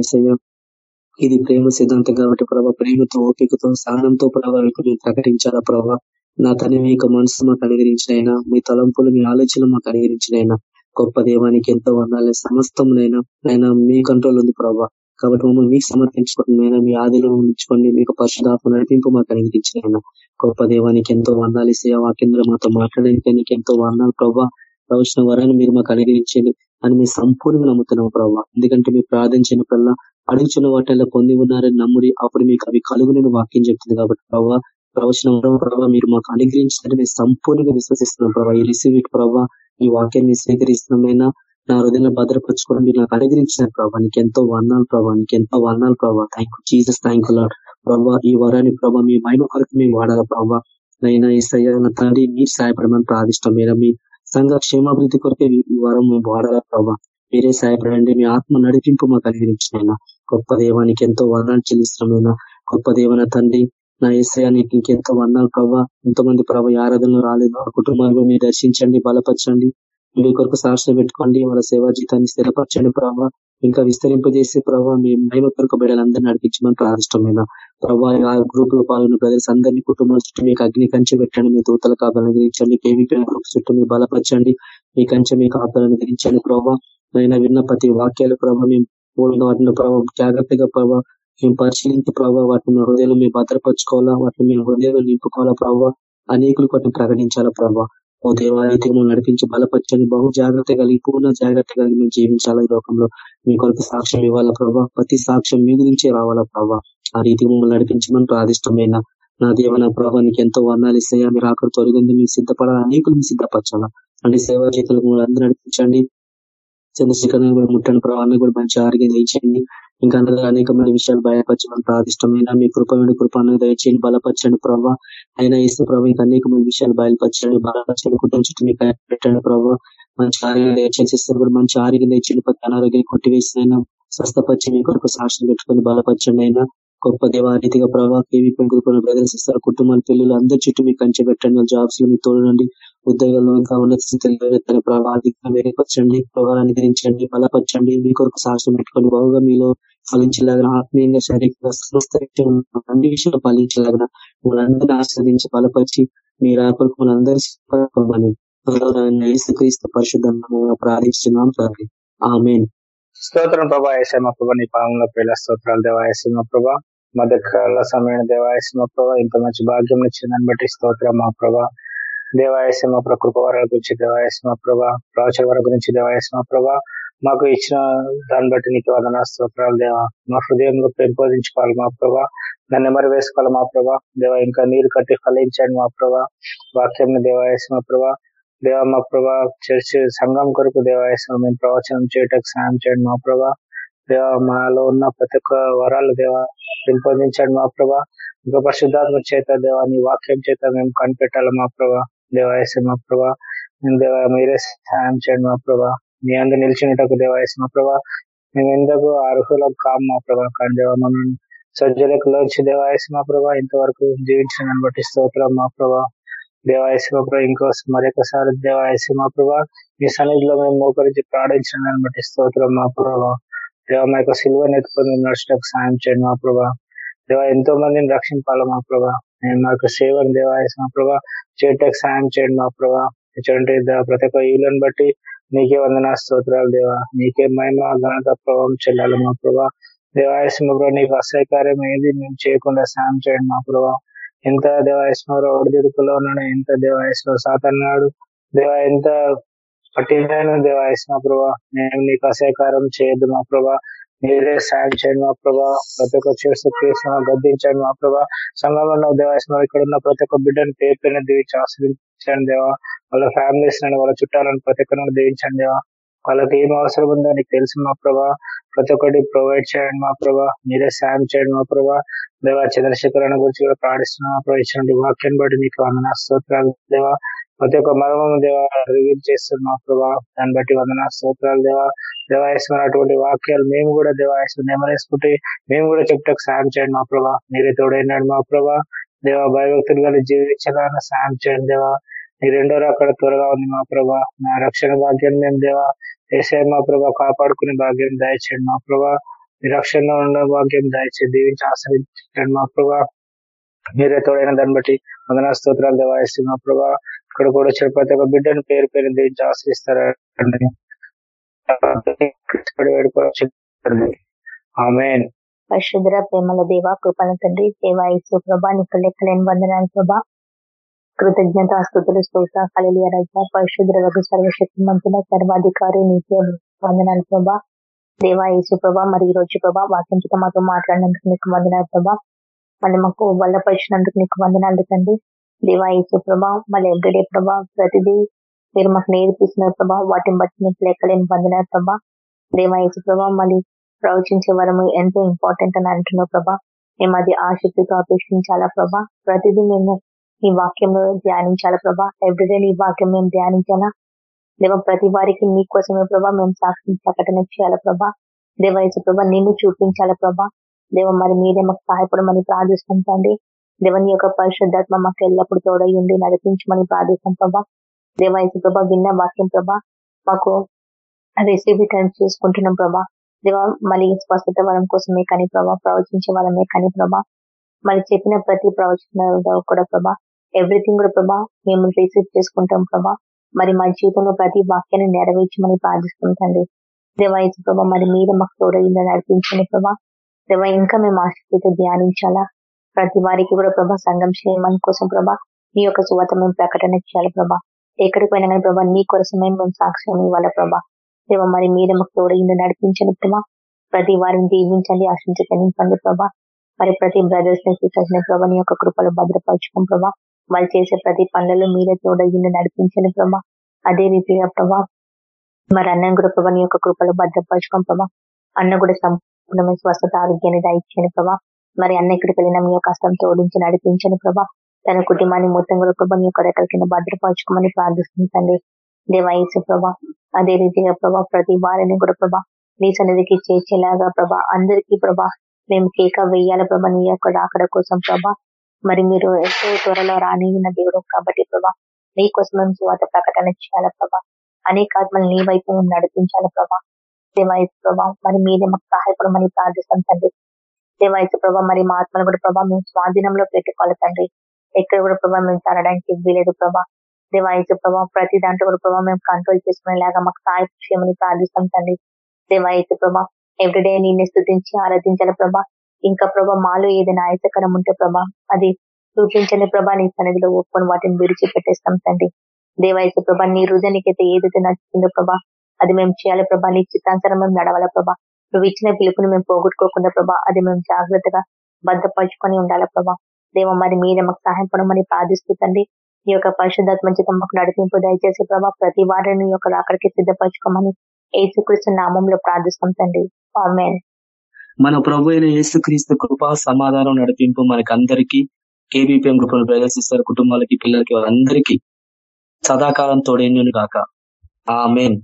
ఇది ప్రేమ సిద్ధాంతం కాబట్టి ప్రభావ ప్రేమతో ఓపికతో సహనంతో ప్రభావ మేము ప్రకటించాలా ప్రభావ నా తన మీ యొక్క మనసు మాకు అనుగరించినైనా మీ తలంపులు మీ ఆలోచనలు మాకు అనుగరించినైనా గొప్ప దేవానికి ఎంతో వర్ణాలే సమస్తంనైనా అయినా మీ కంట్రోల్ ఉంది ప్రభావ కాబట్టి మమ్మల్ని మీకు సమర్పించుకోవడం మీ ఆదిలో ఉంచుకోండి మీకు పరిశుధాత్మ నడిపింపు మాకు అనుగ్రహించిన గొప్ప దేవానికి ఎంతో వందాలి ఇస్తే వాక్యంలో మాతో మాట్లాడడానికి నీకు ఎంతో వర్ణాలు ప్రభావ ప్రవచన వరాన్ని మీరు మాకు అనుగ్రహించండి అని మీ సంపూర్ణంగా నమ్ముతున్నాం ప్రభావ ఎందుకంటే మీరు ప్రార్థించినప్పుడల్లా అడుగుచున్న వాటిల్లో పొంది ఉన్నారని నమ్ముడి అప్పుడు మీకు అవి కలుగునని వాక్యం చెప్తుంది కాబట్టి ప్రభావ ప్రవచన ప్రభావ మీరు మాకు అనుగ్రహించినట్టు మేము సంపూర్ణంగా విశ్వసిస్తున్నాం ప్రభావ ఈ రిసీవ్ ఇట్ ప్రభావ ఈ వాక్యాన్ని స్వీకరిస్తున్నామైనా నా హృదయంలో భద్రపరచుకోవడం మీరు నాకు అనుగ్రహించినారు ప్రభావ నీకు ఎంతో వర్ణాలు ప్రభావ నీకు ఎంతో వర్ణాలు ప్రభావ thank you Jesus thank you ప్రభావ ఈ వరాన్ని ప్రభావ మీ మైమ కొరకు మేము వాడాల ప్రభావ నైనా ఈ సయ్యన తండ్రి మీరు సహాయపడమని ప్రాదిష్టం మీద మీ సంఘ క్షేమాభివృద్ధి కొరకే ఈ వరం మేము వాడాలా ప్రభావ మీరే సహాయపడండి మీ ఆత్మ నడిపింపు మాకు అనుగ్రహించిన గొప్ప దేవానికి ఎంతో వర్ణాలు చెల్లిస్తున్నామైనా. గొప్ప దేవన తండ్రి నా ఏసయానికి ఇంకెంతో వర్ణాలు ప్రభావ ఎంతోమంది ప్రభావ ఆరాధనలు రాలేదు. ఆ కుటుంబాలు మీరు దర్శించండి బలపరచండి. మీరు కొరకు సాక్షి పెట్టుకోండి. వాళ్ళ సేవా జీతాన్ని స్థిరపరచండి ప్రభావ ఇంకా విస్తరింపజేసి ప్రభావ మీ మహిమ కొరకు బిడ్డలందరినీ నడిపించమని ప్రార్థిష్టమైన ప్రభావ ఆ గ్రూప్లో పాల్గొన్న ప్రజలు అందరినీ కుటుంబాల చుట్టూ మీకు అగ్ని కంచె పెట్టండి. మీ దూతల కాపాలను గ్రహించండి కేవీపీ గ్రూప్ చుట్టూ మీరు బలపరచండి. మీ కంచె మీ కాపాలను గ్రహించండి ప్రభావ నైనా విన్న ప్రతి వాక్యాలు ప్రభావ మేము వాటిని ప్రభావ జాగ్రత్తగా ప్రభావ మేము పరిశీలించి ప్రభావ వాటిని హృదయంలో మేము భద్రపరచుకోవాలా వాటిని మేము హృదయంలో నింపుకోవాలా ప్రభావ అనేకులు వాటిని ప్రకటించాలా ప్రభావ ఓ దేవాలయకి నడిపించి బలపరచని బహు జాగ్రత్త కలిగి పూర్ణ జాగ్రత్త కలిగి మేము జీవించాలా ఈ లోకంలో. మీ కొరకు సాక్ష్యం ఇవ్వాలా ప్రభావ ప్రతి సాక్ష్యం మీ గురించే రావాలా ప్రభావ ఆ రీతి మమ్మల్ని నడిపించమని ప్రాదిష్టమైన నా దేవన ప్రభావ నీకు ఎంతో వర్ణాలు ఇస్తాయా మీరు ఆఖరి తొలగింది మేము సిద్ధపడాలి అనేకులు సిద్ధపరచాలా. అంటే సేవా జీతులకు అందరూ నడిపించండి చంద్రశేఖర్ కూడా ముట్టని ప్రభావాన్ని కూడా మంచి ఆరోగ్యం దయచేయండి. ఇంకా అనేక మంది విషయాలు బయటపరచడం ప్రాదిష్టమైన మీ కృపమైన కృపాన్ని దయచేయండి. బలపరచండి ప్రభావ అయినా ఇస్తే ప్రభావ ఇంకా అనేక మంది విషయాలు బయలుపరచండి. బలపరచండి. కుటుంబం చుట్టూ మీకు పెట్టండి ప్రభావ మంచి ఆరోగ్యం దయచేసి కూడా మంచి ఆరోగ్యం దయచేయండి. ప్రతి అనారోగ్యం కొట్టివేసిన స్వస్థపరిచి మీ కొరకు సాక్షి పెట్టుకుని బలపరచండి అయినా గొప్ప దేవారీతిగా ప్రభావ కేవీ పెంకులు బ్రదర్స్ ఇస్తారు. కుటుంబాల పిల్లలు అందరి చుట్టూ మీకు కంచె పెట్టండి జాబ్స్లో మీకు తోడండి ఉద్యోగంలో ఇంకా ఉన్నత స్థితిలో తన ప్రభావికంగా మెరుగుపరచండి ప్రభావాన్ని గ్రహించండి బలపరచండి మీ కొరకు సాహసం పెట్టుకొని బాగుగా మీలో ఫలించలాగిన ఆత్మీయంగా శారీరకంగా అన్ని విషయాలు ఫలించలాగిన మనందరినీ ఆస్వాదించి బలపరిచి మీరు ఆ కొరకు మనందరి క్రీస్తు పరిశుద్ధంగా ప్రార్థిస్తున్నాం సార్ ఆమెన్. స్తోత్రం ప్రభా ఏసమ ప్రభా నీ పాలంలో పేల స్తోత్రాలు దేవా దేవాయసమ ప్రభా. మధ్యకాల సమయం దేవాయసమ ప్రభా ఇంత మంచి భాగ్యం ఇచ్చిందని బట్టి స్తోత్ర మా ప్రభా. దేవాయసమ ప్ర వరాల గురించి దేవాయసమ ప్రభా ప్రవచన వరం గురించి దేవాయసమ ప్రభా మాకు ఇచ్చిన దాన్ని బట్టి నీకు వదన స్తోత్రాలు దేవా. మా హృదయంలో పెంపొందించుకోవాలి మా ప్రభా. దాన్ని ఎమరు వేసుకోవాలి మా ప్రభా. దేవా ఇంకా నీరు కట్టి ఫలించండి మా ప్రభా. వాక్యం దేవాయసమ ప్రభా దేవా మా ప్రభా చర్చ్ సంఘం కొరకు దేవాయసం మేము ప్రవచనం చేయటకు సాయం చేయండి మా ప్రభా. దేవ మాలో ఉన్న ప్రతి ఒక్క వరాలు దేవ పెంపొందించండి మా ప్రభా. ఇంకా పరిశుద్ధాత్మ చేత దేవ నీ వాక్యం చేత మేము కనిపెట్టాలి మా ప్రభా. దేవాయసం మా ప్రభా. దేవ మీరే సాయం చేయండి మా ప్రభా. మీ అందరు నిలిచినటకు దేవాయసం మా ప్రభా. మేము ఎందుకు అర్హులకు కాము మా ప్రభా. కానీ దేవ మమ్మల్ని సజ్జలకు లోంచి దేవాయసం మా ప్రభా ఇంతవరకు జీవించిన బట్టి స్తోత్రం మా ప్రభా. మా ప్రభా ఇంకో మరొకసారి దేవాయశివ మా ప్రభా. మీ సన్నిధిలో మేము మోకరించి ప్రాణించిన బట్టి స్తోత్రం మా ప్రభా. దేవ మా యొక్క సిల్వర్ ఎత్తుకొని నడుచుటకు సాయం చేయండి మా ప్రభా. దేవ ఎంతో మందిని రక్షింపాలి మా ప్రభా. నేను మా యొక్క సేవను దేవాయశ మా ప్రభా చేయటకు సాయం చేయండి మా ప్రభా. చూడండి ప్రతి ఒక్క ఈలను బట్టి నీకే వందన స్తోత్రాలు దేవా. నీకే మహిమ ఘనత ప్రభావం చెల్లాలి మా ప్రభా. దేవాయశ మా నీకు అసహకార్యం ఏది మేము చేయకుండా సాయం చేయండి మా ప్రభా. ఎంత దేవాయస్మర ఒడిదుడుకులో ఉన్నాడు ఎంత దేవాయస్మ సాతన్నాడు దేవా ఎంత పట్టిన దేవాయస్మ ప్రభా. నేను నీకు అసహకారం చేయొద్దు మా ప్రభా. మీరే సాయం చేయండి మా ప్రభా. ప్రతి ఒక్క చేస్తూ గద్దించండి మా ప్రభా. సంఘంలో ఉన్న ఇక్కడ ఉన్న ప్రతి ఒక్క బిడ్డను పేపైన దీవించి ఆశ్రయించండి దేవా. వాళ్ళ ఫ్యామిలీస్ వాళ్ళ చుట్టాలను ప్రతి ఒక్కరిని దీవించండి దేవా. వాళ్ళకి ఏం అవసరం ఉందో నీకు తెలుసు మా ప్రభా. ప్రతి ఒక్కటి ప్రొవైడ్ చేయండి మా ప్రభా. మీరే సాయం చేయండి మా ప్రభా. దేవా చంద్రశేఖర్ గురించి కూడా ప్రాణిస్తున్నాం ప్రభా ఇచ్చినటువంటి వాక్యాన్ని బట్టి నీకు వందన స్తోత్రాలు దేవా. ప్రతి ఒక్క మర్మము దేవ రివీల్ చేస్తుంది ప్రభా. దాన్ని బట్టి వందన స్తోత్రాలు దేవా. దేవాయస్మ అటువంటి వాక్యాలు మేము కూడా దేవాయస్మ నెమరేసుకుంటే మేము కూడా చెప్టకు సాయం చేయండి మా ప్రభా. మీరే తోడైనాడు మా ప్రభా. దేవా భయభక్తులు కానీ జీవించాలని సాయం చేయండి దేవా. ఈ రెండో అక్కడ త్వరగా ఉంది మా ప్రభా. నా రక్షణ భాగ్యం మేము దేవా ఏసే మా ప్రభా కాపాడుకునే భాగ్యం దయచేయండి మా ప్రభా. రక్షణలో ఉన్న భాగ్యం దయచేసి దీవించి ఆశ్రయించండి మా ప్రభా. మీరే తోడైన దాన్ని బట్టి వందనా స్తోత్రాలు దేవాయిస్తుంది ప్రభా ఇక్కడ కూడా ప్రతి ఒక్క బిడ్డను పేరు పేరు దేవించి ఆశ్రయిస్తారండి ఆమెన్. పరిశుద్ర ప్రేమల దేవ కృపణ తండ్రి దేవా ఇసు ప్రభా నీకు లెక్కలేని వందనాలు ప్రభా. కృతజ్ఞత స్థుతులు స్తోత కలియ రజ పరిశుద్రులకు సర్వశక్తి మంతుల సర్వాధికారి నీకే వందనాలు ప్రభా. దేవా యేసు ప్రభా మరి ఈ రోజు ప్రభా వాక్యం మాతో మాట్లాడినందుకు నీకు వందనాలు ప్రభా. మళ్ళీ మాకు బలపరిచినందుకు నీకు వందనాలు తండ్రి. దేవా యేసు ప్రభా మళ్ళీ ఎవ్రీడే ప్రభా ప్రతిదీ మీరు మాకు నేర్పిస్తున్నారు ప్రభా. వాటిని బట్టి నీకు లెక్కలేని వందనాలు ప్రభా. దేవా యేసు ప్రభా మళ్ళీ ప్రవచించే వరము ఎంతో ఇంపార్టెంట్ అని అంటున్నావు ప్రభా. మేము అది ఆసక్తితో అపేక్షించాలా ప్రభా? ప్రతిదీ మేము ఈ వాక్యంలో ధ్యానించాలా ప్రభా? ఎవ్రీడే ఈ వాక్యం మేము ధ్యానించాలా? దేవ ప్రతి వారికి నీ కోసమే ప్రభా మేము సాక్షి ప్రకటన చేయాలా ప్రభా? దేవాయసు ప్రభా నిన్ను చూపించాలా ప్రభా? దేవ మరి మీరే మాకు సహాయపడమని ప్రార్థిస్తుంటండి. దేవని యొక్క పరిశుద్ధాత్మ మాకు ఎల్లప్పుడు తోడయ్యండి నడిపించమని ప్రార్థిస్తాం ప్రభా. దేవాయసు ప్రభా విన్న వాక్యం ప్రభా. మాకు రిసీవ్ చేసుకుంటున్నాం ప్రభా. దేవ మళ్ళీ స్వస్థత వరం కోసమే కానీ ప్రభా ప్రవచించే వరమే కానీ ప్రభా. మరి చెప్పిన ప్రతి ప్రవచన కూడా ప్రభా ఎవ్రీథింగ్ కూడా ప్రభా మేము రిసీవ్ చేసుకుంటాం ప్రభా. మరి మా జీవితంలో ప్రతి వాక్యాన్ని నెరవేర్చమని ప్రార్థిస్తుంటండి. దేవాయసు ప్రభా మరి మీరు మాకు తోడైందో నడిపించండి ప్రభా. ప్రభా ఇంకా మేము ఆసక్తితో ధ్యానించాలా? ప్రతి వారికి కూడా ప్రభా సంఘం క్షేమం కోసం ప్రభా నీ యొక్క సువాత మేము ప్రకటన చేయాలి ప్రభా. ఎక్కడికి పోయినా కానీ ప్రభా నీ కోసమే మేము సాక్ష్యం ఇవ్వాలి ప్రభా. దేవ మరి మీద మాకు తోడైందో నడిపించండి ప్రభా. ప్రతి వారిని దీవించండి ఆశించండి ప్రభా. మరి ప్రతి బ్రదర్స్ని సిస్టర్స్ని ప్రభా నీ యొక్క కృపలు భద్రపరచుకోం ప్రభా. వాళ్ళు చేసే ప్రతి పనులలో మీరే తోడయ్యింది నడిపించండి ప్రభా. అదే రీతిగా ప్రభా మరి అన్నం కూడా ప్రభా నీ యొక్క కృపలు భద్రపరచుకోం ప్రభా. అన్న కూడా సంపూర్ణమైన స్వస్థత ఆరోగ్యాన్ని దాయించండి ప్రభా. మరి అన్న ఇక్కడికి వెళ్ళిన మీ యొక్క కష్టం తోడించి నడిపించని ప్రభా. తన కుటుంబాన్ని మొత్తం కూడా ప్రభా నీ యొక్క రెక్కల కింద భద్రపరచుకోమని ప్రార్థిస్తుంటండి దేవాయసు ప్రభా అదే రీతిగా ప్రభా ప్రతి వారిని కూడా ప్రభా నీ సన్నిధికి చేర్చేలాగా ప్రభా అందరికీ ప్రభా మేము కేక వేయాల ప్రభా నీ యొక్క అక్కడ కోసం ప్రభా. మరి మీరు ఎంతో త్వరలో రానిగిన దేవుడు కాబట్టి ప్రభా మీకోసం మేము ప్రకటన చేయాల ప్రభా. అనేక ఆత్మలు నీ వైపు నడిపించాల ప్రభా. దేవాయసు ప్రభా మరి మీరే మాకు సహాయపడమని ప్రార్థిస్తాం తండ్రి. దేవాయసు ప్రభా మరి మా ఆత్మలు కూడా ప్రభా మేము స్వాధీనంలో పెట్టుకోవాలి తండ్రి. ఎక్కడ కూడా ప్రభా మేము తరడానికి వీలేదు ప్రభా. దేవాయసు ప్రభా ప్రతి దాంట్లో కూడా ప్రభా మేము కంట్రోల్ చేసుకునేలాగా మాకు సహాయ చేయమని ప్రార్థిస్తాం తండ్రి. దేవాయసు ప్రభా ఎవ్రీడే నిన్ను స్థుతించి ఆరాధించాలి ప్రభా. ఇంకా ప్రభా మాలో ఏదైనా ఆయసకరం ఉంటే ప్రభా అది చూపించని ప్రభా నీ సన్నిధిలో ఒప్పుకొని వాటిని విడిచిపెట్టేస్తాం తండ్రి. దేవాయసు ప్రభా నీ హృదయానికైతే ఏదైతే నచ్చుతుందో ప్రభా అది మేము చేయాలి ప్రభా. నీ చిత్తాంతరం మేము నడవాల ప్రభా. నువ్వు ఇచ్చిన పిలుపుని మేము పోగొట్టుకోకుండా ప్రభా అది మేము జాగ్రత్తగా భద్రపరుచుకొని ఉండాలి ప్రభా. దేవ మరి మీరే మాకు సహాయం పడమని ప్రార్థిస్తుందండి ఈ యొక్క పరిశుద్ధాత్మ చేత మాకు నడిపింపు దయచేసి ప్రభా. ప్రతి వారిని యొక్క అక్కడికి సిద్ధపరచుకోమని ఏసుక్రీస్తు నామంలో ప్రార్థిస్తాం తండ్రి మన ప్రభు అయిన యేసుక్రీస్తు కృప సమాధానం నడిపింపు మనకి అందరికీ కేబీపీఎం కృపను ప్రదర్శిస్తారు కుటుంబాలకి పిల్లలకి అందరికీ సదాకాలం తోడేను కాక ఆమెన్.